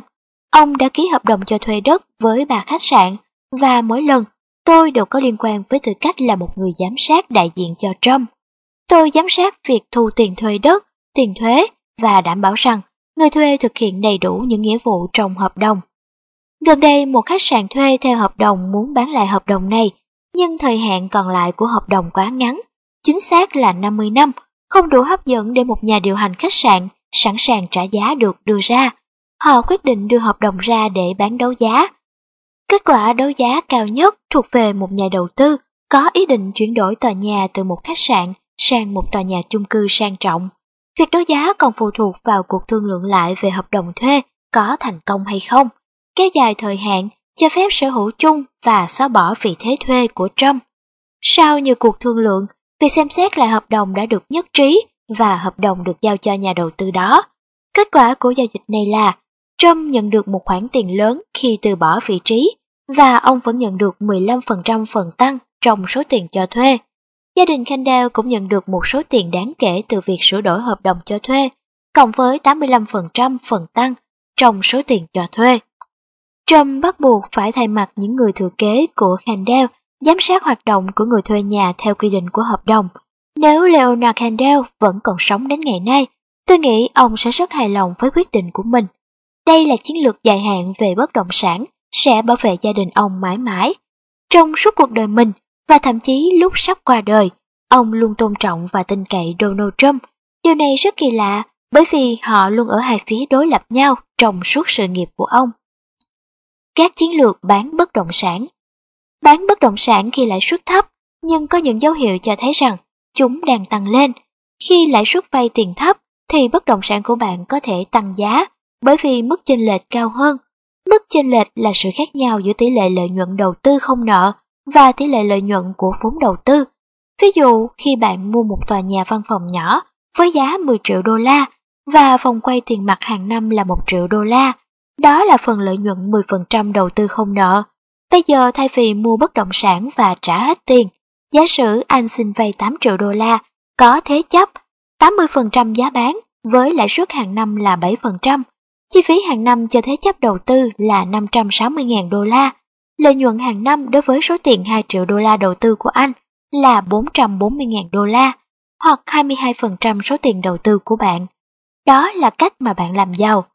Ông đã ký hợp đồng cho thuê đất với bà khách sạn và mỗi lần tôi đều có liên quan với tư cách là một người giám sát đại diện cho Trump. Tôi giám sát việc thu tiền thuê đất, tiền thuế và đảm bảo rằng người thuê thực hiện đầy đủ những nghĩa vụ trong hợp đồng. Gần đây một khách sạn thuê theo hợp đồng muốn bán lại hợp đồng này, nhưng thời hạn còn lại của hợp đồng quá ngắn, chính xác là 50 năm không đủ hấp dẫn để một nhà điều hành khách sạn sẵn sàng trả giá được đưa ra. Họ quyết định đưa hợp đồng ra để bán đấu giá. Kết quả đấu giá cao nhất thuộc về một nhà đầu tư có ý định chuyển đổi tòa nhà từ một khách sạn sang một tòa nhà chung cư sang trọng. Việc đấu giá còn phụ thuộc vào cuộc thương lượng lại về hợp đồng thuê có thành công hay không, kéo dài thời hạn, cho phép sở hữu chung và xóa bỏ vị thế thuê của Trump. Sau nhiều cuộc thương lượng, Việc xem xét lại hợp đồng đã được nhất trí và hợp đồng được giao cho nhà đầu tư đó. Kết quả của giao dịch này là Trump nhận được một khoản tiền lớn khi từ bỏ vị trí và ông vẫn nhận được 15% phần tăng trong số tiền cho thuê. gia đình Kendall cũng nhận được một số tiền đáng kể từ việc sửa đổi hợp đồng cho thuê, cộng với 85% phần tăng trong số tiền cho thuê. Trump bắt buộc phải thay mặt những người thừa kế của Kendall giám sát hoạt động của người thuê nhà theo quy định của hợp đồng. Nếu Leonard Kendall vẫn còn sống đến ngày nay, tôi nghĩ ông sẽ rất hài lòng với quyết định của mình. Đây là chiến lược dài hạn về bất động sản, sẽ bảo vệ gia đình ông mãi mãi. Trong suốt cuộc đời mình, và thậm chí lúc sắp qua đời, ông luôn tôn trọng và tin cậy Donald Trump. Điều này rất kỳ lạ, bởi vì họ luôn ở hai phía đối lập nhau trong suốt sự nghiệp của ông. Các chiến lược bán bất động sản Bán bất động sản khi lãi suất thấp, nhưng có những dấu hiệu cho thấy rằng chúng đang tăng lên. Khi lãi suất vay tiền thấp, thì bất động sản của bạn có thể tăng giá bởi vì mức chênh lệch cao hơn. Mức chênh lệch là sự khác nhau giữa tỷ lệ lợi nhuận đầu tư không nợ và tỷ lệ lợi nhuận của vốn đầu tư. Ví dụ, khi bạn mua một tòa nhà văn phòng nhỏ với giá 10 triệu đô la và phòng quay tiền mặt hàng năm là 1 triệu đô la, đó là phần lợi nhuận 10% đầu tư không nợ. Bây giờ thay vì mua bất động sản và trả hết tiền, giả sử anh xin vay 8 triệu đô la, có thế chấp 80% giá bán với lãi suất hàng năm là 7%. Chi phí hàng năm cho thế chấp đầu tư là 560.000 đô la. Lợi nhuận hàng năm đối với số tiền 2 triệu đô la đầu tư của anh là 440.000 đô la, hoặc 22% số tiền đầu tư của bạn. Đó là cách mà bạn làm giàu.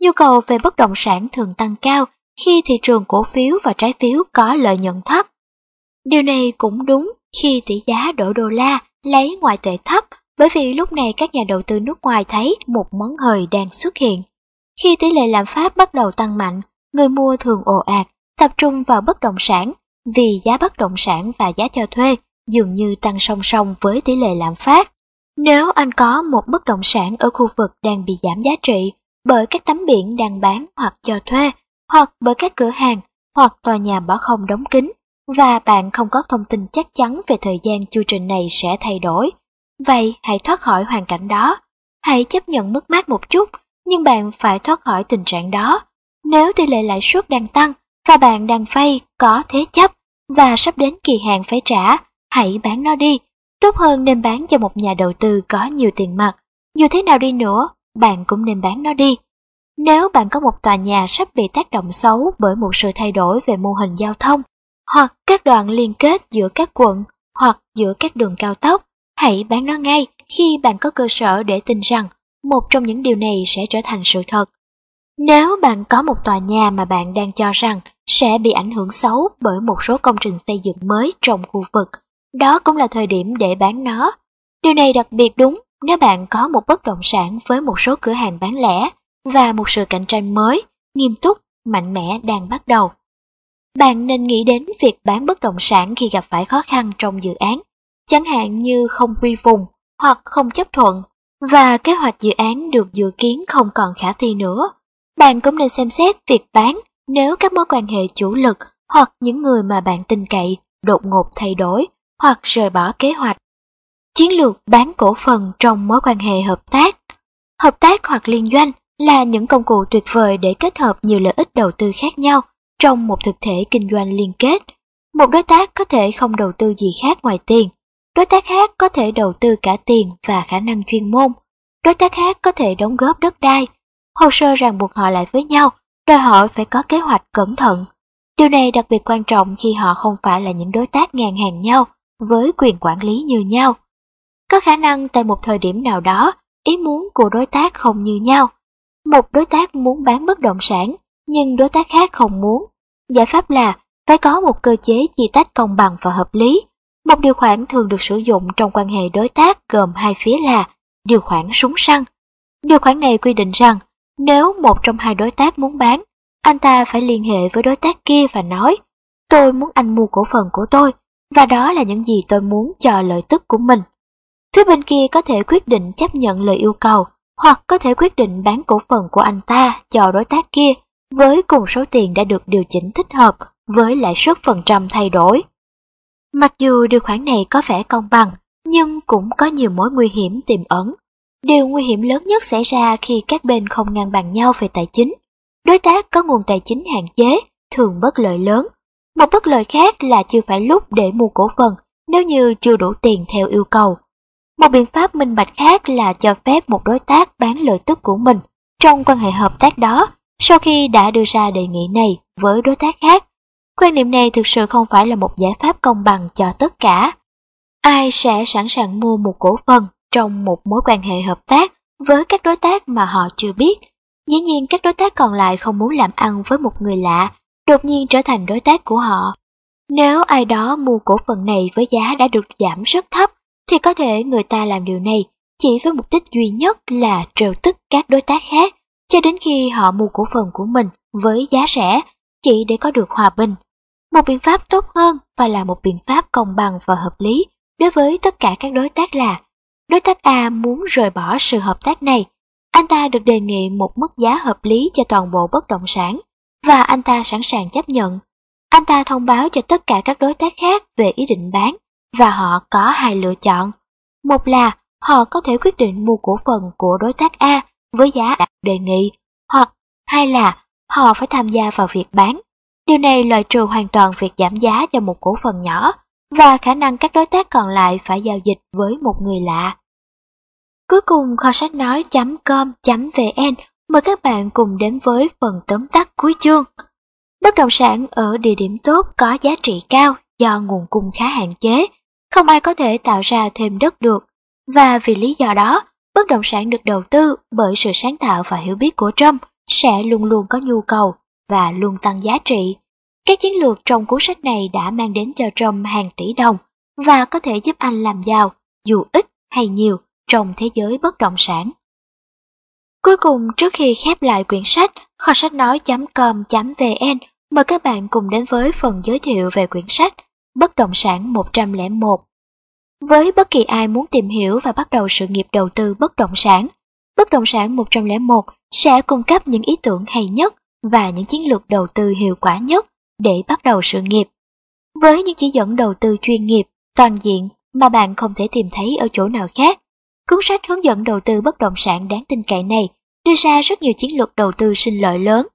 Nhu cầu về bất động sản thường tăng cao khi thị trường cổ phiếu và trái phiếu có lợi nhuận thấp. Điều này cũng đúng khi tỷ giá đổi đô la lấy ngoại tệ thấp bởi vì lúc này các nhà đầu tư nước ngoài thấy một món hời đang xuất hiện. Khi tỷ lệ lạm phát bắt đầu tăng mạnh, người mua thường ồ ạt, tập trung vào bất động sản vì giá bất động sản và giá cho thuê dường như tăng song song với tỷ lệ lạm phát. Nếu anh có một bất động sản ở khu vực đang bị giảm giá trị bởi các tấm biển đang bán hoặc cho thuê, hoặc bởi các cửa hàng, hoặc tòa nhà bỏ không đóng kín, và bạn không có thông tin chắc chắn về thời gian chu trình này sẽ thay đổi, vậy hãy thoát khỏi hoàn cảnh đó. Hãy chấp nhận mất mát một chút, nhưng bạn phải thoát khỏi tình trạng đó. Nếu tỷ lệ lãi suất đang tăng và bạn đang vay có thế chấp và sắp đến kỳ hạn phải trả, hãy bán nó đi. Tốt hơn nên bán cho một nhà đầu tư có nhiều tiền mặt. Dù thế nào đi nữa, bạn cũng nên bán nó đi. Nếu bạn có một tòa nhà sắp bị tác động xấu bởi một sự thay đổi về mô hình giao thông, hoặc các đoạn liên kết giữa các quận, hoặc giữa các đường cao tốc, hãy bán nó ngay khi bạn có cơ sở để tin rằng một trong những điều này sẽ trở thành sự thật. Nếu bạn có một tòa nhà mà bạn đang cho rằng sẽ bị ảnh hưởng xấu bởi một số công trình xây dựng mới trong khu vực, đó cũng là thời điểm để bán nó. Điều này đặc biệt đúng nếu bạn có một bất động sản với một số cửa hàng bán lẻ và một sự cạnh tranh mới, nghiêm túc, mạnh mẽ đang bắt đầu. Bạn nên nghĩ đến việc bán bất động sản khi gặp phải khó khăn trong dự án, chẳng hạn như không quy vùng hoặc không chấp thuận, và kế hoạch dự án được dự kiến không còn khả thi nữa. Bạn cũng nên xem xét việc bán nếu các mối quan hệ chủ lực hoặc những người mà bạn tin cậy đột ngột thay đổi hoặc rời bỏ kế hoạch. Chiến lược bán cổ phần trong mối quan hệ hợp tác Hợp tác hoặc liên doanh là những công cụ tuyệt vời để kết hợp nhiều lợi ích đầu tư khác nhau trong một thực thể kinh doanh liên kết. Một đối tác có thể không đầu tư gì khác ngoài tiền. Đối tác khác có thể đầu tư cả tiền và khả năng chuyên môn. Đối tác khác có thể đóng góp đất đai. Hồ sơ ràng buộc họ lại với nhau, đòi hỏi phải có kế hoạch cẩn thận. Điều này đặc biệt quan trọng khi họ không phải là những đối tác ngang hàng nhau, với quyền quản lý như nhau. Có khả năng tại một thời điểm nào đó, ý muốn của đối tác không như nhau. Một đối tác muốn bán bất động sản, nhưng đối tác khác không muốn. Giải pháp là phải có một cơ chế chia tách công bằng và hợp lý. Một điều khoản thường được sử dụng trong quan hệ đối tác gồm hai phía là điều khoản súng săn. Điều khoản này quy định rằng nếu một trong hai đối tác muốn bán, anh ta phải liên hệ với đối tác kia và nói tôi muốn anh mua cổ phần của tôi và đó là những gì tôi muốn cho lợi tức của mình. Phía bên kia có thể quyết định chấp nhận lời yêu cầu hoặc có thể quyết định bán cổ phần của anh ta cho đối tác kia với cùng số tiền đã được điều chỉnh thích hợp với lãi suất phần trăm thay đổi. Mặc dù điều khoản này có vẻ công bằng, nhưng cũng có nhiều mối nguy hiểm tiềm ẩn. Điều nguy hiểm lớn nhất xảy ra khi các bên không ngang bằng nhau về tài chính. Đối tác có nguồn tài chính hạn chế, thường bất lợi lớn. Một bất lợi khác là chưa phải lúc để mua cổ phần nếu như chưa đủ tiền theo yêu cầu. Một biện pháp minh bạch khác là cho phép một đối tác bán lợi tức của mình trong quan hệ hợp tác đó sau khi đã đưa ra đề nghị này với đối tác khác. Quan niệm này thực sự không phải là một giải pháp công bằng cho tất cả. Ai sẽ sẵn sàng mua một cổ phần trong một mối quan hệ hợp tác với các đối tác mà họ chưa biết. Dĩ nhiên các đối tác còn lại không muốn làm ăn với một người lạ, đột nhiên trở thành đối tác của họ. Nếu ai đó mua cổ phần này với giá đã được giảm rất thấp, thì có thể người ta làm điều này chỉ với mục đích duy nhất là trêu tức các đối tác khác, cho đến khi họ mua cổ phần của mình với giá rẻ, chỉ để có được hòa bình. Một biện pháp tốt hơn và là một biện pháp công bằng và hợp lý đối với tất cả các đối tác là đối tác A muốn rời bỏ sự hợp tác này. Anh ta được đề nghị một mức giá hợp lý cho toàn bộ bất động sản và anh ta sẵn sàng chấp nhận. Anh ta thông báo cho tất cả các đối tác khác về ý định bán và họ có hai lựa chọn. Một là họ có thể quyết định mua cổ phần của đối tác A với giá đạt đề nghị, hoặc hai là họ phải tham gia vào việc bán. Điều này loại trừ hoàn toàn việc giảm giá cho một cổ phần nhỏ và khả năng các đối tác còn lại phải giao dịch với một người lạ. Cuối cùng kho sách nói.com.vn mời các bạn cùng đến với phần tóm tắt cuối chương. Bất động sản ở địa điểm tốt có giá trị cao do nguồn cung khá hạn chế, không ai có thể tạo ra thêm đất được, và vì lý do đó, bất động sản được đầu tư bởi sự sáng tạo và hiểu biết của Trump sẽ luôn luôn có nhu cầu và luôn tăng giá trị. Các chiến lược trong cuốn sách này đã mang đến cho Trump hàng tỷ đồng và có thể giúp anh làm giàu, dù ít hay nhiều, trong thế giới bất động sản. Cuối cùng, trước khi khép lại quyển sách, kho sách nói.com.vn mời các bạn cùng đến với phần giới thiệu về quyển sách Bất động sản 101. Với bất kỳ ai muốn tìm hiểu và bắt đầu sự nghiệp đầu tư bất động sản, Bất động sản 101 sẽ cung cấp những ý tưởng hay nhất và những chiến lược đầu tư hiệu quả nhất để bắt đầu sự nghiệp. Với những chỉ dẫn đầu tư chuyên nghiệp, toàn diện mà bạn không thể tìm thấy ở chỗ nào khác, cuốn sách hướng dẫn đầu tư bất động sản đáng tin cậy này đưa ra rất nhiều chiến lược đầu tư sinh lợi lớn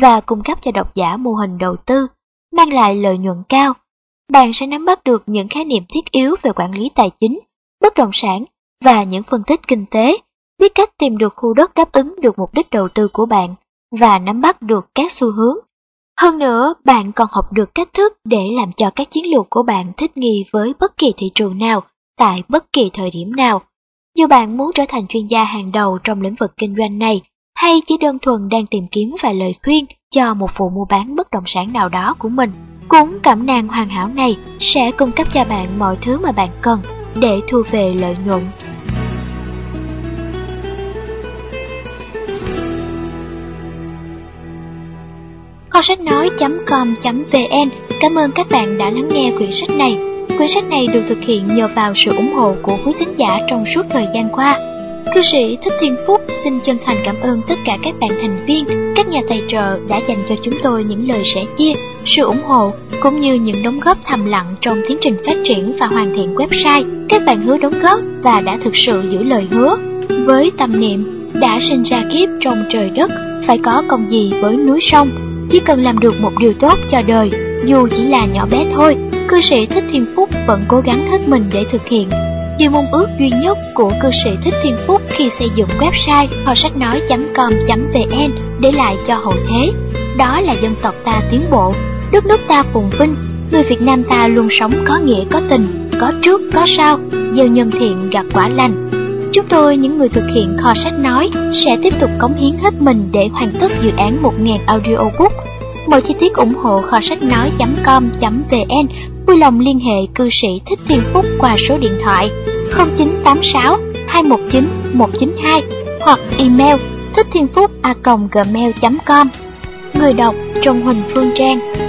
và cung cấp cho độc giả mô hình đầu tư, mang lại lợi nhuận cao. Bạn sẽ nắm bắt được những khái niệm thiết yếu về quản lý tài chính, bất động sản và những phân tích kinh tế, biết cách tìm được khu đất đáp ứng được mục đích đầu tư của bạn và nắm bắt được các xu hướng. Hơn nữa, bạn còn học được cách thức để làm cho các chiến lược của bạn thích nghi với bất kỳ thị trường nào, tại bất kỳ thời điểm nào. Dù bạn muốn trở thành chuyên gia hàng đầu trong lĩnh vực kinh doanh này, hay chỉ đơn thuần đang tìm kiếm vài lời khuyên cho một vụ mua bán bất động sản nào đó của mình. Cuốn cẩm nang hoàn hảo này sẽ cung cấp cho bạn mọi thứ mà bạn cần để thu về lợi nhuận. Kho sách nói.com.vn Cảm ơn các bạn đã lắng nghe quyển sách này. Quyển sách này được thực hiện nhờ vào sự ủng hộ của quý thính giả trong suốt thời gian qua. Cư sĩ Thích Thiên Phúc xin chân thành cảm ơn tất cả các bạn thành viên, các nhà tài trợ đã dành cho chúng tôi những lời sẻ chia, sự ủng hộ cũng như những đóng góp thầm lặng trong tiến trình phát triển và hoàn thiện website. Các bạn hứa đóng góp và đã thực sự giữ lời hứa. Với tâm niệm đã sinh ra kiếp trong trời đất, phải có công gì với núi sông, chỉ cần làm được một điều tốt cho đời, dù chỉ là nhỏ bé thôi, cư sĩ Thích Thiên Phúc vẫn cố gắng hết mình để thực hiện Điều mong ước duy nhất của cư sĩ Thích Thiên Phúc khi xây dựng website kho sách nói.com.vn để lại cho hậu thế, đó là dân tộc ta tiến bộ, đất nước ta phồn vinh, người Việt Nam ta luôn sống có nghĩa có tình, có trước có sau, gieo nhân thiện gặt quả lành. Chúng tôi, những người thực hiện kho sách nói, sẽ tiếp tục cống hiến hết mình để hoàn tất dự án 1.000 audiobook. Mọi chi tiết ủng hộ kho sách nói.com.vn vui lòng liên hệ cư sĩ Thích Thiên Phúc qua số điện thoại 0986 219 192 hoặc email thích thiên phúc a gmail.com Người đọc Trần Huỳnh Phương Trang.